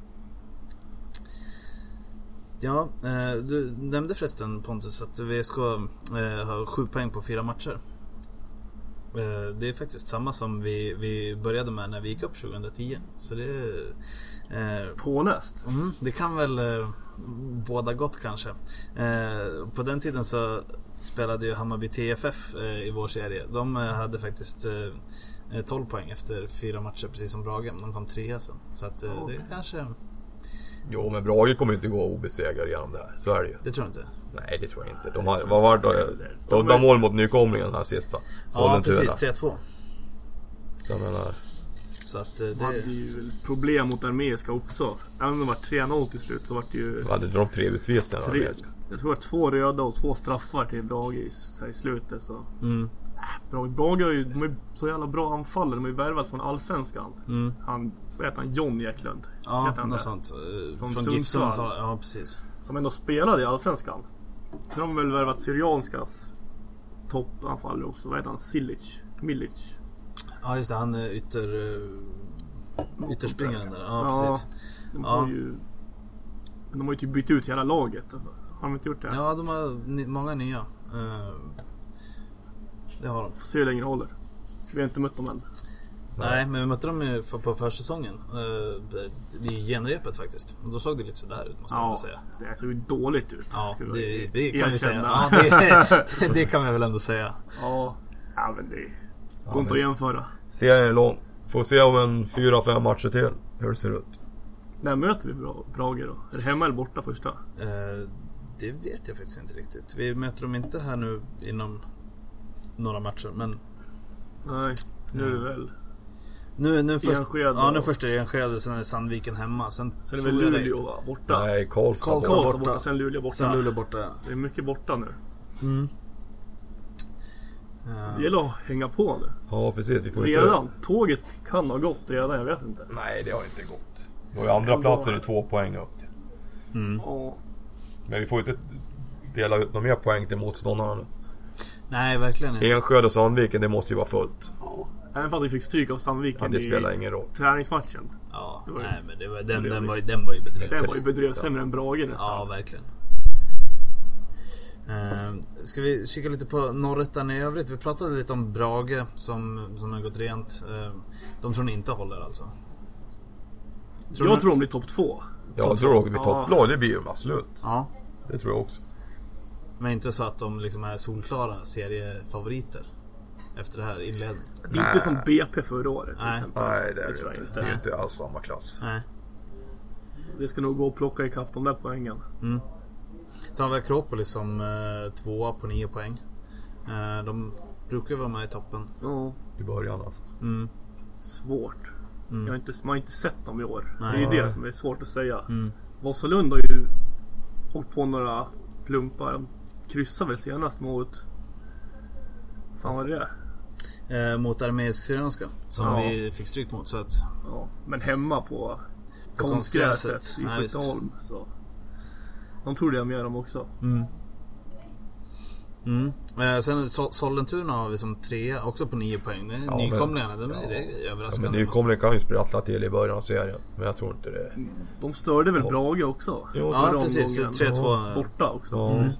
Ja, du nämnde förresten Pontus att VSK eh, har sju poäng på fyra matcher. Eh, det är faktiskt samma som vi, vi började med när vi gick upp 2010. Så det, eh, Påläst. mm, det kan väl eh, båda gott kanske. Eh, på den tiden så spelade ju Hammarby TFF eh, i vår serie. De eh, hade faktiskt eh, eh, 12 poäng efter fyra matcher precis som Brage. De kom trea sen. Så att eh, det kanske, Jo, men Brage kommer inte gå obesegrade genom det här. Så är det ju. det tror jag inte. Nej, det tror jag inte. De har, vad var det? Uddamål mot nykomlingen här sista. Ja Sollentuna. precis, 3-2. Så jag menar, Så att eh, De hade det... ju problem mot armeiska också. Även om det var 3-0 till slut så var det ju... de hade de tre utvisningarna. Tre, med. jag tror det var två röda och två straffar till Brage i, slutet. Så. Mm, Brage, Brage har ju, de är ju så jävla bra anfallare. De har ju värvat från Allsvenskan. mm. Han, vad heter han? John Eklund. Ja, något det? sånt. Eh, Från Från, Sundsvall. Ja, precis. Som ändå spelade i Allsvenskan. Sen har de väl värvat Syrianskas toppanfallare också. Vad heter han? Silic? Milic? Ja, just det. Han är ytter... eh, Ytterspringaren där. Ja, Ja. precis. De Ja. har ju... De har ju typ bytt ut hela laget. Har de inte gjort det? Ja, de har många nya. Eh, Det har de. Får se hur länge det håller. Vi har inte mött dem än. Nej, men vi mötte dem ju på försäsongen. eh, I genrepet faktiskt. Och Då såg det lite sådär ut måste jag Ja, väl säga. det såg ju dåligt ut. Ja, det, det kan vi säga. Ja, [laughs] det, det kan vi väl ändå säga. ja. ja, men det Ja, går inte men att jämföra. Serien är lång. Får se om en fyra, fem matcher till hur det ser ut. När möter vi Bra- Brage då? Är det hemma eller borta första? Eh, Det vet jag faktiskt inte riktigt. Vi möter dem inte här nu inom några matcher. Men Nej, nu är det väl. Nu, nu först, Enskede ja, nu först är det Enskede, sen är det Sandviken hemma. Sen, Sen är det det- Luleå va? borta. Nej, Karlstad. Karlstad. borta. Karlstad borta. borta, sen Luleå borta. Sen Luleå borta. Det är mycket borta nu. Mm. Det Eh, gäller att hänga på nu. Ja, precis. Vi får Redan. inte... Tåget kan ha gått redan, jag vet inte. Nej, det har inte gått. På andra plats är det två poäng upp till. mm. Ja, Men vi får inte dela ut några mer poäng till motståndarna nu. Nej, verkligen inte. Enskede och Sandviken, det måste ju vara fullt. ja. Även fast vi fick stryk av Ja, Sandviken det spelar i ingen roll. träningsmatchen. Ja, Det var ju- nej men det var, den, var den, ju- var, ju- den var ju bedrövlig. Den var ju bedrövd sämre än Brage nästan. Ja, verkligen. Eh, ska vi kika lite på norrettan i övrigt? Vi pratade lite om Brage som, som har gått rent. Eh, de tror ni inte håller alltså? Tror jag ni- tror de blir topp två. Jag Topp tror vi Ja. topplag, det blir de absolut. Ja, Det tror jag också. men inte så att de liksom är solklara seriefavoriter efter det här inledningen. Inte Nej. som BP förra året till Nej. exempel. Nej, det är Det det inte. inte. Det är inte alls samma klass. Nej. Det ska nog gå att plocka ikapp de där poängen. Mm. Sen har vi Akropolis som eh, tvåa på nio poäng. Eh, de brukar vara med i toppen. Ja, I början alltså. Mm. svårt. Mm. Jag har inte, man har inte sett dem i år. Nej. Det är ju det som är svårt att säga. Mm. Vasalund har ju åkt på några plumpar. De kryssade väl senast mot... fan var det Eh, mot Armeisk Syrianska som Ja. vi fick stryk mot. Så att, Ja, men hemma på På konstgräset konstgräset. i Ja. Skytteholm. Så. De trodde jag mer om också. mm. Mm. Eh, sen so- Sollentuna har vi som trea också på nio poäng. Det är Ja, men- nykomlingarna. De, ja. Det är Ja, men överraskande. nykomling kan ju sprattla till i början av serien. Men jag tror inte det. De störde väl Ja. Brage också? Jo, Ja, precis. omgången. 3-2. Borta också. Ja. Mm.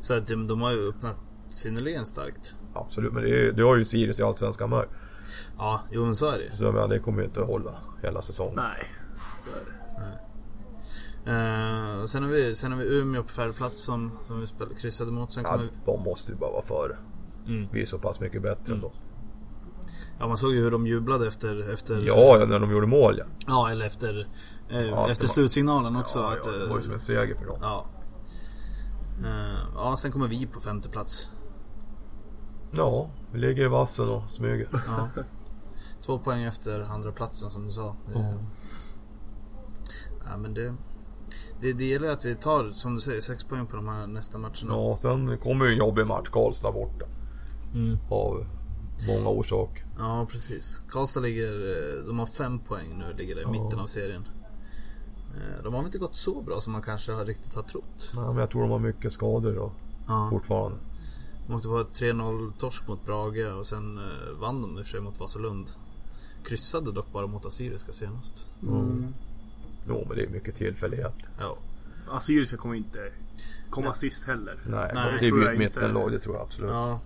Så att de, de har ju öppnat synnerligen starkt. Absolut, men det, är, det har ju Sirius i Allsvenskan med. Ja, jo men så är det. Så jag menar, det kommer ju inte att hålla hela säsongen. Nej, så är det. Eh, sen, har vi, sen har vi Umeå på fjärde plats som, som vi spel, kryssade mot. Sen Ja, vi, de måste ju bara vara före. Mm. Vi är så pass mycket bättre ändå. ja, man såg ju hur de jublade efter... efter Ja, när de gjorde mål ja. Ja, eller efter, eh, Ja, efter var- slutsignalen också. ja, att, ja, det var ju eh, som en seger för dem. ja. Eh, ja, sen kommer vi på femte plats. Ja, vi ligger i vassen och smyger. Ja. Två poäng efter andra platsen som du sa. Det, Ja. men det, det, det gäller att vi tar, som du säger, sex poäng på de här nästa matcherna. Ja, sen kommer ju en jobbig match. Karlstad borta. Mm. Av många orsaker. Ja, precis. Karlstad ligger, eh, de har fem poäng nu, ligger det i Ja. mitten av serien. Eh, De har väl inte gått så bra som man kanske har riktigt har trott. Nej, men jag tror de har mycket skador och Ja. fortfarande. De åkte på ett 3-0 torsk mot Brage och sen eh, vann de i och för sig mot Vasalund. Kryssade dock bara mot Assyriska senast. Mm. Jo, men det är mycket tillfällighet. Ja, Assyriska kommer inte komma sist heller. Nej, Nej, det är ju ett mittenlag, det tror jag absolut. ja.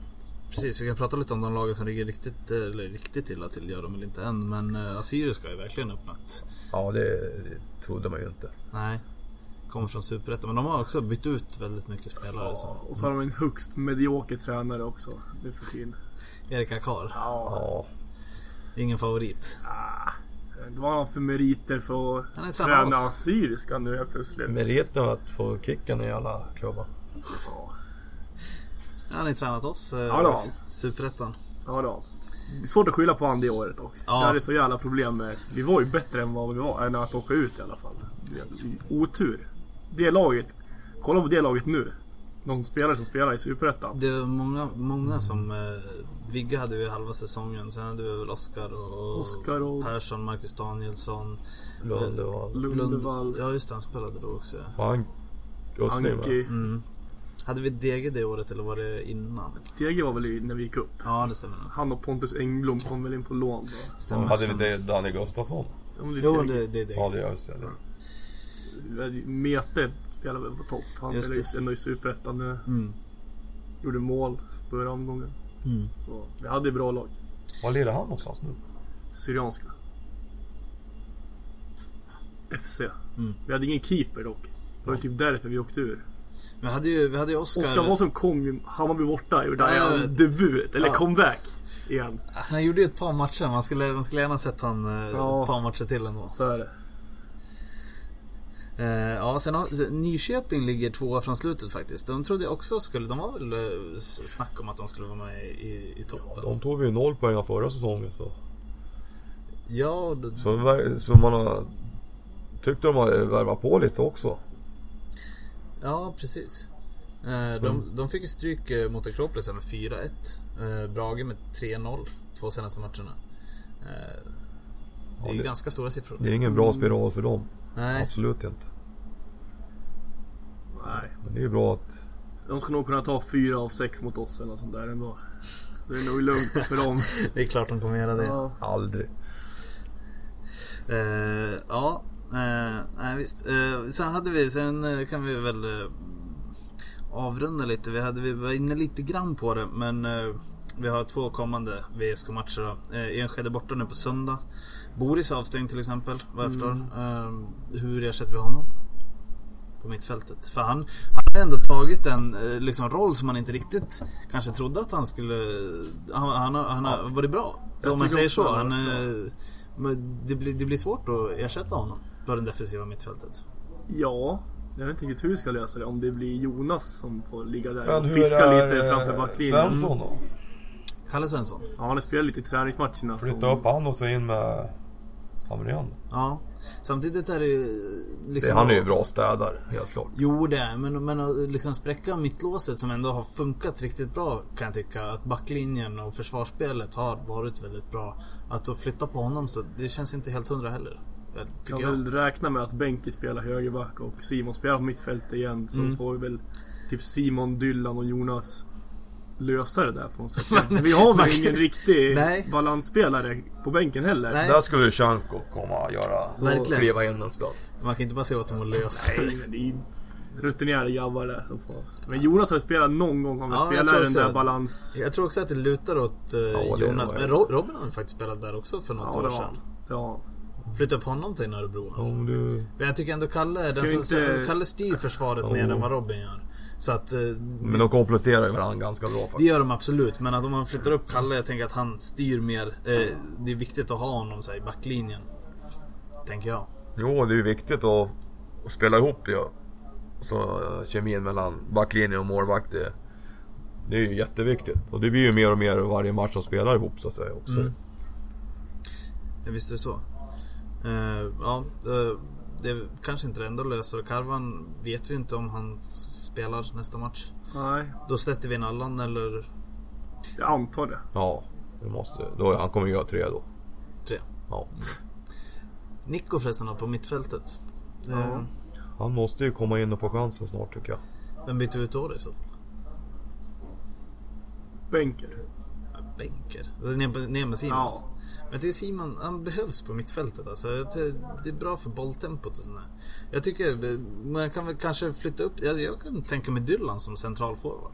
Precis, vi kan prata lite om de lagen som ligger riktigt, eh, eller riktigt illa till. Gör de väl inte än, men eh, Assyriska har ju verkligen öppnat. Ja, det, det trodde man ju inte. Nej, kommer från Superettan. Men de har också bytt ut väldigt mycket spelare. Så. Och så har de en högst medioker tränare också nu för tiden. Erik Akar, Ja. Ja, ingen favorit. Det var han för meriter för att Han träna oss. Assyriska nu helt plötsligt. meriten att få kicken i alla klubbar. Ja. Han har ju tränat oss, eh, Ja då. Superettan. Ja då. Det är svårt att skylla på han det året dock. Ja. Vi hade så jävla problem med... Vi var ju bättre än vad vi var, än att åka ut i alla fall. Det Otur. Det laget. Kolla på det laget nu. De spelare som spelar i Superettan. Det var många, många som... Eh, Vigge hade vi halva säsongen. Sen hade vi väl Oskar och, Oskar och- Persson, Marcus Danielsson. Lundevall. Lundevall. Ja just det, han spelade då också. Anki. Mm. Hade vi DG det året eller var det innan? TG var väl i, när vi gick upp. Ja det stämmer. Han och Pontus Engblom kom väl in på lån då. Stämmer, Hade vi det Danny Gustafsson? Ja, men det är Jo det, det är det. Ja, det gör just det. Mete spelade väl på topp. Han Just spelade ju ändå i Superettan nu. Mm. Gjorde mål förra omgången. Mm. Så vi hade bra lag. Var lirar han någonstans nu? Syrianska. FC. Mm. Vi hade ingen keeper dock. Det var ju typ därför vi åkte ur. Vi hade ju, vi hade ju Oskar. Oskar Wahlström kom ju, Hammarby borta, gjorde Ja, vet. debut, eller Ja. comeback igen. Han gjorde ju ett par matcher. Man skulle, man skulle gärna sett han eh, Ja. ett par matcher till ändå. Så är det. Eh, ja, sen har, Nyköping ligger tvåa från slutet faktiskt. De trodde också skulle, de var väl eh, snack om att de skulle vara med i, i, toppen. De tog ju noll poäng förra säsongen så. Ja, d- Så, så man har... Tyckte de har värvat på lite också. ja precis. Eh, de, de fick ju stryk mot Akropolis med 4-1. Eh, Brage med 3-0 två senaste matcherna. Det är ju det- ganska stora siffror. Det är ingen bra spiral för dem. Nej, Absolut inte. Nej. Men det är ju bra att... De ska nog kunna ta fyra av sex mot oss eller något sånt där ändå. Så det är nog lugnt för dem. [laughs] det är klart de kommer göra det. Ja. Aldrig. Eh, ja, eh, nej visst. Eh, sen hade vi, sen kan vi väl eh, avrunda lite. Vi, hade, vi var inne lite grann på det men vi har två kommande VSK-matcher. Eh, Enskede borta nu på söndag. Boris avstängd till exempel, vad jag förstår. Eh, hur ersätter vi honom? På mittfältet. För han, han har ändå tagit en eh, liksom, roll som man inte riktigt kanske trodde att han skulle... Han, han, han har varit bra. Så Jag om man säger så. han eh, men det, blir, det blir svårt att ersätta honom på det defensiva mittfältet. ja. Jag vet inte riktigt hur vi ska lösa det. Om det blir Jonas som får ligga där Men och fiska är lite eh, framför backlinjen. Svensson då? Kalle Svensson. Ja, han har spelat lite i träningsmatcherna. Flytta som- upp han och så in med Hamrén. Ja. Samtidigt är det ju liksom... Han är ju bra städare, helt klart. Jo det är, men, men att liksom spräcka mittlåset som ändå har funkat riktigt bra kan jag tycka. Att backlinjen och försvarsspelet har varit väldigt bra. Att då flytta på honom så det känns inte helt hundra heller. Jag jag. vill räkna med att Benke spelar högerback och Simon spelar på mittfältet igen. Så Mm. får vi väl typ Simon, Dylan och Jonas lösa det där på något sätt. [laughs] vi har väl ingen riktig [laughs] Nej. balansspelare på bänken heller. Nej. Där skulle Chanko komma och göra. Verkligen. Kliva in en skott. Man kan inte bara se åt dem att lösa Nej, men det är ju rutinerade grabbar där som får. Men Jonas har ju spelat någon gång. Han Ja, jag spelar tror den där att- balans... Jag tror också att det lutar åt eh, Ja, det Jonas. Men Ro- Robin har faktiskt spelat där också för något Ja, år sedan. Ja. Flytta upp honom till Örebro. Om du... Men jag tycker ändå Kalle, den som, inte- Kalle styr försvaret mer Oh. än vad Robin gör. Så att eh, Men de kompletterar ju varandra ganska bra det faktiskt. gör de absolut. Men att om man flyttar upp Kalle, jag tänker att han styr mer. Eh, det är viktigt att ha honom så här, i backlinjen. Tänker jag. Jo, det är ju viktigt att, att spela ihop det. ja. Så eh, kemin mellan backlinjen och målvakt, det, det är ju jätteviktigt. Och det blir ju mer och mer varje match som spelar ihop så att säga också. Mm. Ja, visst är det så. Eh, ja, eh, det är kanske inte det enda löser. Karvan vet vi inte om han spelar nästa match. Nej, Då släpper vi in Allan eller? jag antar det. Ja. Det måste, då, han kommer göra tre då. Tre. Ja. Nico förresten på mittfältet. Ja. Eh, Han måste ju komma in och få chansen snart tycker jag. Vem byter vi ut då i så fall? Bänker. Ja, Bänker. Ner med- Ner med Simon. Ja. Men tycker Simon, han behövs på mittfältet alltså. Tycker Det är bra för bolltempot och sådär. Jag tycker man kan väl kanske flytta upp, jag, jag kan tänka mig Dylan som central forward.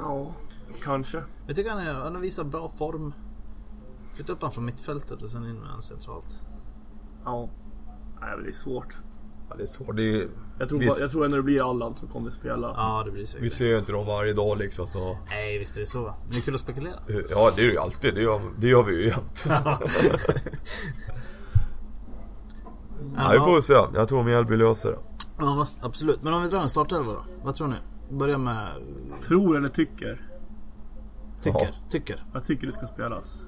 Ja, kanske. Jag tycker han, är, han har visat bra form. Flytta upp han från mittfältet och sen in med han centralt. Ja. Nej, det är svårt. Ja, det är svårt. Det är, Jag tror, Visst. bara, jag tror ändå det blir Allan som kommer spela. Ja, det blir vi säkert. ser ju inte dem varje dag liksom så. Nej, visst är det så. Men det är kul att spekulera. Ja det är ju alltid. Det gör, det gör vi ju jämt. Ja, [laughs] [laughs] vi får se. Jag tror Mjällby löser det. Ja, absolut. Men om vi drar en startelva då? Vad tror ni? Börja med Tror eller tycker. tycker. Ja. Tycker. Jag tycker det ska spelas.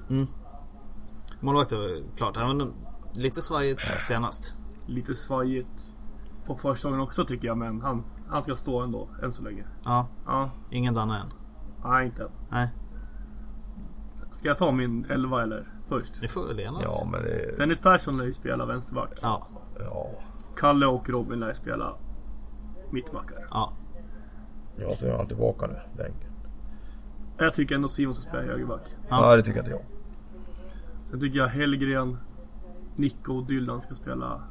Målvakten var klart. Även lite svajigt senast. Lite svajigt på försäsongen också tycker jag, men han, han ska stå ändå, än så länge. Ja, Ja, ingen Danne än. nej inte än. Nej, Ska jag ta min elva eller först? det får väl enas. Ja men det... Dennis Persson lär ju spela vänsterback. Ja, Ja. Kalle och Robin lär spela mittbackar. ja. Jag ser han tillbaka nu. Bänken. Jag tycker ändå Simon ska spela högerback. Ja. Ja det tycker inte jag. Sen tycker jag Hellgren, Nico och Dylan ska spela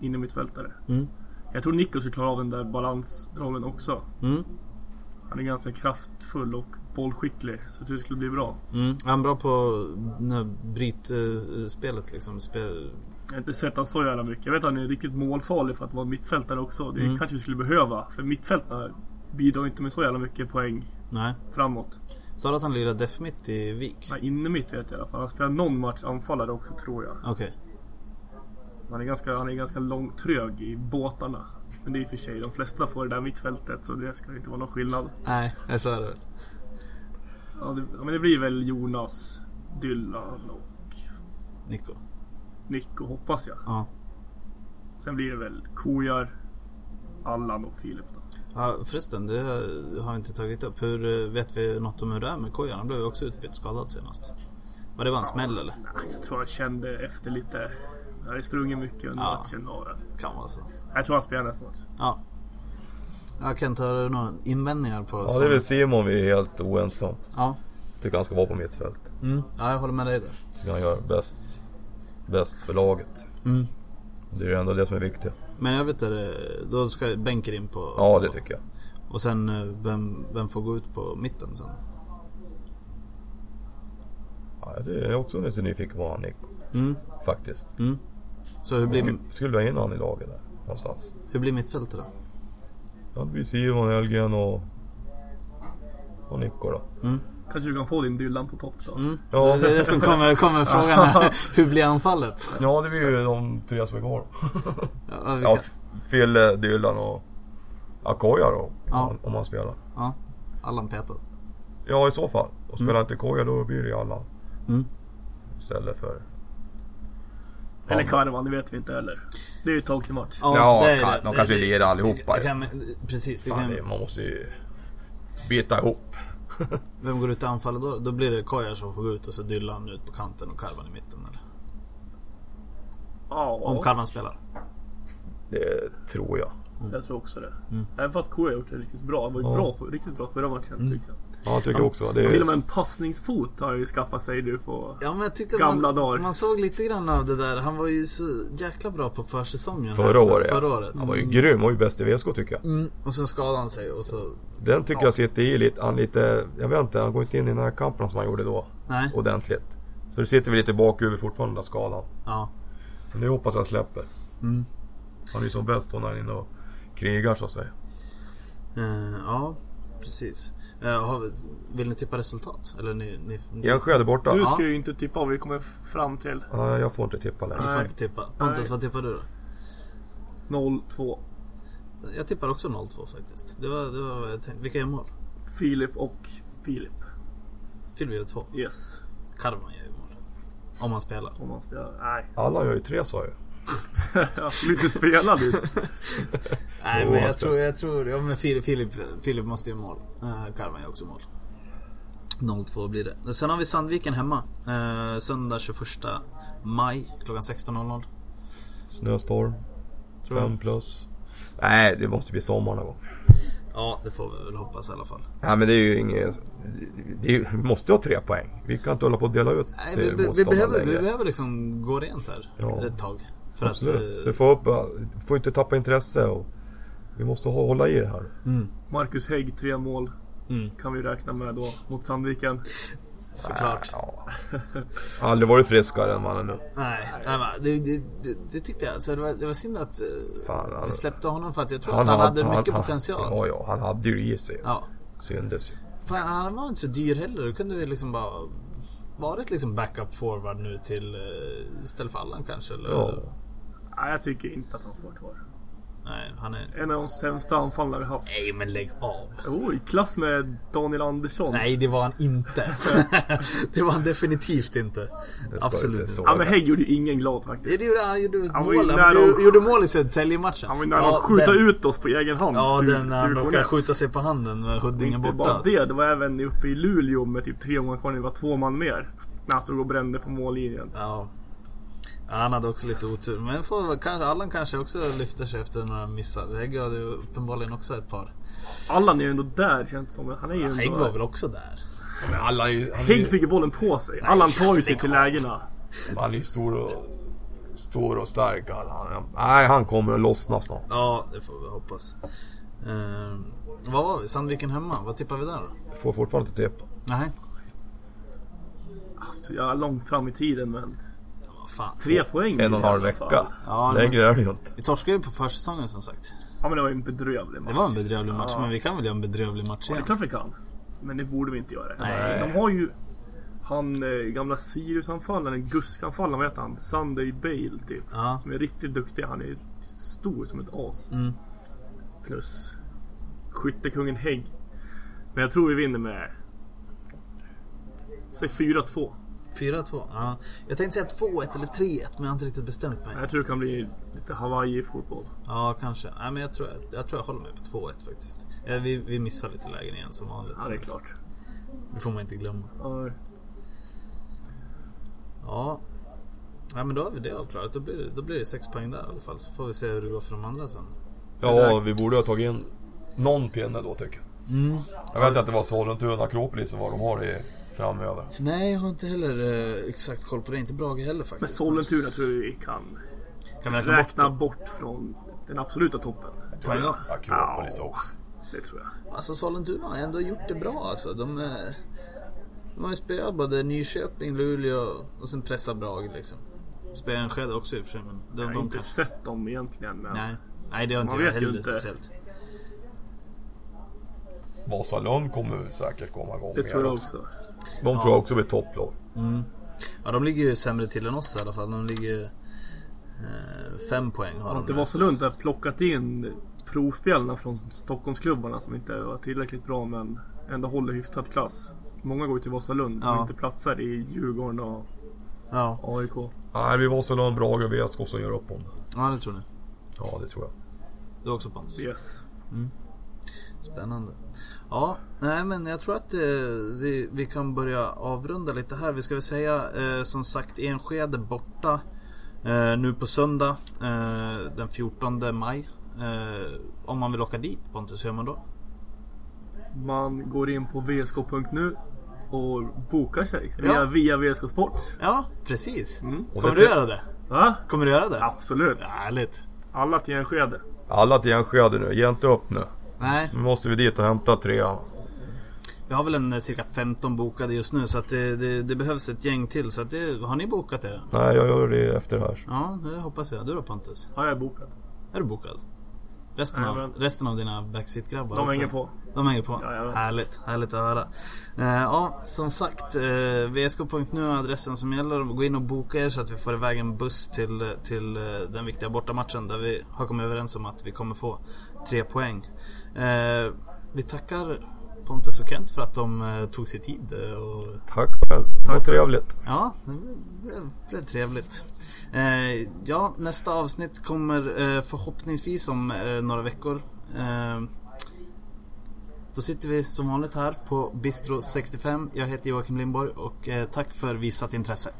inne mittfältare. Mm. Jag tror Nico ska klara av den där balansrollen också. Mm. Han är ganska kraftfull och bollskicklig, så tror det skulle bli bra. Mm. Han är bra på brytspelet liksom. Spel... Jag har inte sett han så jävla mycket. Jag vet att han är riktigt målfarlig för att vara mittfältare också. Det Mm. kanske vi skulle behöva. För mittfältarna bidrar inte med så jävla mycket poäng Nej. framåt. Sa du att han lirade def mitt i Vik? Nej, inne mitt vet jag i alla fall. Han spelar någon match anfallare också tror jag. Okej. Han är ganska, han är ganska långtrög i båtarna. Men det är i och för sig, de flesta får det där mittfältet så det ska inte vara någon skillnad. Nej, jag sa det. Ja, det, ja, men det blir väl Jonas, Dylan och Nico. Nico hoppas jag. Ja. Sen blir det väl Kojar, Allan och Filip då. ja. Förresten, det har vi inte tagit upp. Hur eh, vet vi något om hur det är med Kojan? Han blev ju också utbytt skadad senast. Var det bara en smäll eller? Nej, Jag tror han kände efter lite. Jag hade sprungit mycket under Ja. matchen. Och Kan vara så. jag tror han spelar nästa match. Ja. Ja, Kent, har du några invändningar på Ja det är väl Simon vi är helt oense om. Ja. Tycker han ska vara på mittfält. Mm. ja, jag håller med dig där. Tycker han gör bäst, bäst för laget. Mm. Det är ju ändå det som är viktigt. Men övrigt är det, då ska Bänker in på... Ja på, det tycker jag. Och sen eh, vem, vem får gå ut på mitten sen? Ja, det är jag också lite nyfiken på han Nico. Mm. Faktiskt. Mm. Så hur blir, Skulle, skulle ha in han i laget där någonstans. hur blir mittfältet då? Ja det blir Simon, Helgen och, och Nico då. Mm. Kanske du kan få din Dylan på topp då. Mm. Ja. Det är det som kommer, kommer frågan här. [laughs] Hur blir anfallet? Ja det blir ju de tre som är kvar. Ja, vi Ja, Fille, Dylan och Akoya då. Ja. Om, om han spelar. ja. Allan petad. Ja i så fall. Och spelar inte Koja då blir det Allan. Mm. Istället för... Eller. Karvan, det vet vi inte heller. Det är ju tag till match. Ja, det är kan- det. de kanske Det- lirar allihopa, Det kan, precis, det Fan, kan, det, man måste ju bita ihop. [laughs] vem går ut i anfallet då? Då blir det Kojar som får gå ut och så Dylan ut på kanten och Karvan i mitten eller? Ja, Om Karvan spelar. Det tror jag. jag tror också det. Mm. Även fast Koja har gjort det riktigt bra. Han var ju Ja. bra, riktigt bra förra matchen Mm. tycker jag. Ja, jag tycker också. Det är, Till och med en passningsfot har ju skaffat sig nu på... Ja men jag tyckte Gamla man, dagar. man såg lite grann av det där. Han var ju så jäkla bra på försäsongen. här Förra för- året, ja. Förra året. Han var ju grym. Han var ju bäst i VSK tycker jag. Mm, och sen skadade han sig och så... Den tycker jag sitter i lite, han lite, jag vet inte, han går inte in i den här kampen som han gjorde då. Nej. Ordentligt. Så det sitter väl lite i bakhuvudet fortfarande, den där skadan. Ja. Men det hoppas jag släpper. Mm. Han är ju som bäst då när han är inne och krigar så att säga. Eh, ja, precis. Har, vi- vill ni tippa resultat? Eller ni... ni, ni Enskede borta. Du Ja. ska ju inte tippa vad vi kommer fram till. Nej, jag får inte tippa längre. får Nej. inte tippa. Pontus, Nej. vad tippar du då? 0-2. Jag tippar också 0-2 faktiskt. Det var, det var vad jag tänkte. Vilka gör mål? Filip och Filip. Filip gör två. Yes. Karvan gör ju mål. Om han spelar. Om man spelar. Nej. Alla gör ju tre sa jag ju. jag inte spela. Nej men jag tror, jag tror, ja men Filip, Filip, Filip måste göra mål. Uh, Karvan gör också mål. 0-2 blir det. Sen har vi Sandviken hemma. Eh, söndag 21 maj klockan 16.00. Snöstorm. Tror jag. 5 plus. Nej, det måste bli sommar någon gång. Ja, det får vi väl hoppas i alla fall. Nej men det är ju inget... Det är, vi måste ju ha tre poäng. Vi kan inte hålla på och dela ut Nej, till vi, vi, vi, behöver, vi behöver liksom gå rent här Ja. ett tag. För Absolut. att... Eh, får, upp, får inte tappa intresse och vi måste hå- hålla i det här. Mm, Marcus Hägg, tre mål. mm, Kan vi räkna med då mot Sandviken. såklart. Ja. Aldrig varit friskare än mannen nu. Nej, nej det, det, det, det tyckte jag. Alltså, det, var, det var synd att eh, Fan, han- vi släppte honom för att jag tror att han hade mycket potential. Ja, ja, han hade ju i sig. Ja. Syndes ju. Fan, han var inte så dyr heller. Du kunde ju liksom bara varit liksom backup forward nu till eh, istället för Allan kanske. Eller? Ja. Nej, jag tycker inte att han ska vara kvar. Nej, han är... En av de sämsta anfallarna vi haft. Nej, men lägg av. Oh, i klass med Daniel Andersson. Nej, det var han inte. [laughs] det var han definitivt inte. Absolut inte. Ja men Hägg gjorde ju ingen glad faktiskt. Det gjorde han. gjorde Han mål. Han nära gjorde, mål i Södertälje-matchen. Han var ju nära Ja, att skjuta den- ut oss på egen hand. Ja, Ur- den när han råkade skjuta sig på handen med Huddinge borta. bara det, det var även uppe i Luleå med typ tre månader kvar när det var två man mer. När han stod och brände på mållinjen. Ja. Ja. Han hade också lite otur. Men får, kanske, Allan kanske också lyfter sig efter några missar. Hägg hade ju uppenbarligen också ett par. Allan är ju ändå där känns det som. Han är ju Hägg ändå... var väl också där? Men alla är ju... Han är Hägg ju, fick ju bollen på sig. Allan tar ju sig till lägena. han är ju stor och... Stor och stark. Han, han, nej, han kommer att lossna snart. Ja, det får vi hoppas. Ehm, vad var vi? Sandviken hemma? Vad tippar vi där då? Får fortfarande inte tippa. Nej. Så jag är långt fram i tiden men... Fan. Tre poäng. En och en halv vecka. Ja, det Längre är det ju inte. Vi torskade ju på försäsongen som sagt. Ja men det var ju en bedrövlig match. Det var en bedrövlig match, Ja. men vi kan väl göra en bedrövlig match Ja, det är igen? klart vi kan. Men det borde vi inte göra. Nej. De har ju han eh, gamla Sirius-anfallaren, Gusk-anfallaren, vad heter han? Sunday Bale typ. Ja. Som är riktigt duktig. Han är stor som ett as. Mm. Plus skyttekungen Hägg. Men jag tror vi vinner med... Säg 4-2. 4-2. Ja. Jag tänkte säga 2-1 eller 3-1, men jag har inte riktigt bestämt mig. Jag tror det kan bli lite Hawaii-fotboll. Ja, kanske. Nej, men jag tror jag, jag, tror jag håller med på 2-1 faktiskt. Ja, vi, vi missar lite lägen igen som vanligt. Ja, det är klart. Det får man inte glömma. Ja, Ja. Ja, men då har vi det avklarat. Då blir det, då blir det 6 poäng där i alla fall. Så får vi se hur det går för de andra sen. Ja, vi borde ha tagit in någon pinne då tycker jag. Mm. Jag vet inte vad Sollentuna, Akropolis och vad de har i framöver. Nej, jag har inte heller eh, exakt koll på det. Inte Brage heller faktiskt. Men Sollentuna tror jag vi kan Kan räkna bort räkna dem? bort från den absoluta toppen. Poäng då? Akropolis Ja. också. Det tror jag. Alltså Sollentuna har ändå gjort det bra alltså. De, eh, de har ju spöat både Nyköping, Luleå och sen pressat Brage liksom. Spöat Enskede också i och för sig. Men de, Jag har de inte kanske... sett dem egentligen. Men Nej. Nej, det har inte jag heller inte. speciellt. Vasalund kommer säkert komma igång det tror jag också. De tror jag också blir topplag. Mm. Ja, de ligger ju sämre till än oss i alla fall. De ligger eh, fem poäng har de inte. Vasalund har plockat in provspelarna från Stockholmsklubbarna som inte var tillräckligt bra men ändå håller hyfsad klass. Många går ju till Vasalund som Ja. inte platsar i Djurgården och Ja. AIK. Nej, det blir Vasalund, Brage och VSK som gör upp om det. ja, det tror ni. Ja, det tror jag. Du också Pontus? Yes. Spännande. Ja, nej men jag tror att eh, vi, vi kan börja avrunda lite här. Vi ska väl säga eh, som sagt Enskede borta eh, nu på söndag eh, den 14 maj. Eh, om man vill åka dit Pontus, hur gör man då? Man går in på vsk.nu och bokar sig Ja. via, via VSK Sport. Ja, precis. Mm. Kommer du göra det? Va? Kommer du göra det? Absolut. Ja, Härligt. Alla till Enskede. Alla till Enskede nu, ge inte upp nu. Nej, Nu måste vi dit och hämta trean. vi har väl en eh, cirka 15 bokade just nu så att det, det, det behövs ett gäng till. Så att det, har ni bokat det? Nej, jag gör det efter det här. Ja, det hoppas jag. Du då Pontus? Har jag bokat. Är du bokad? Resten, av, Jajamän. resten av dina backseat-grabbar De också? hänger på. De hänger på? Jajamän. Härligt, härligt att höra. Eh, ja, som sagt, eh, vsk.nu är adressen som gäller. Gå in och boka er så att vi får iväg en buss till, till eh, den viktiga bortamatchen där vi har kommit överens om att vi kommer få tre poäng. Eh, vi tackar Pontus och Kent för att de eh, tog sig tid eh, och Tack själv. Det var trevligt. Ja, det blev, trevligt. Eh, ja, nästa avsnitt kommer eh, förhoppningsvis om eh, några veckor. Då sitter vi som vanligt här på Bistro 65. Jag heter Joakim Lindborg och tack för visat intresse.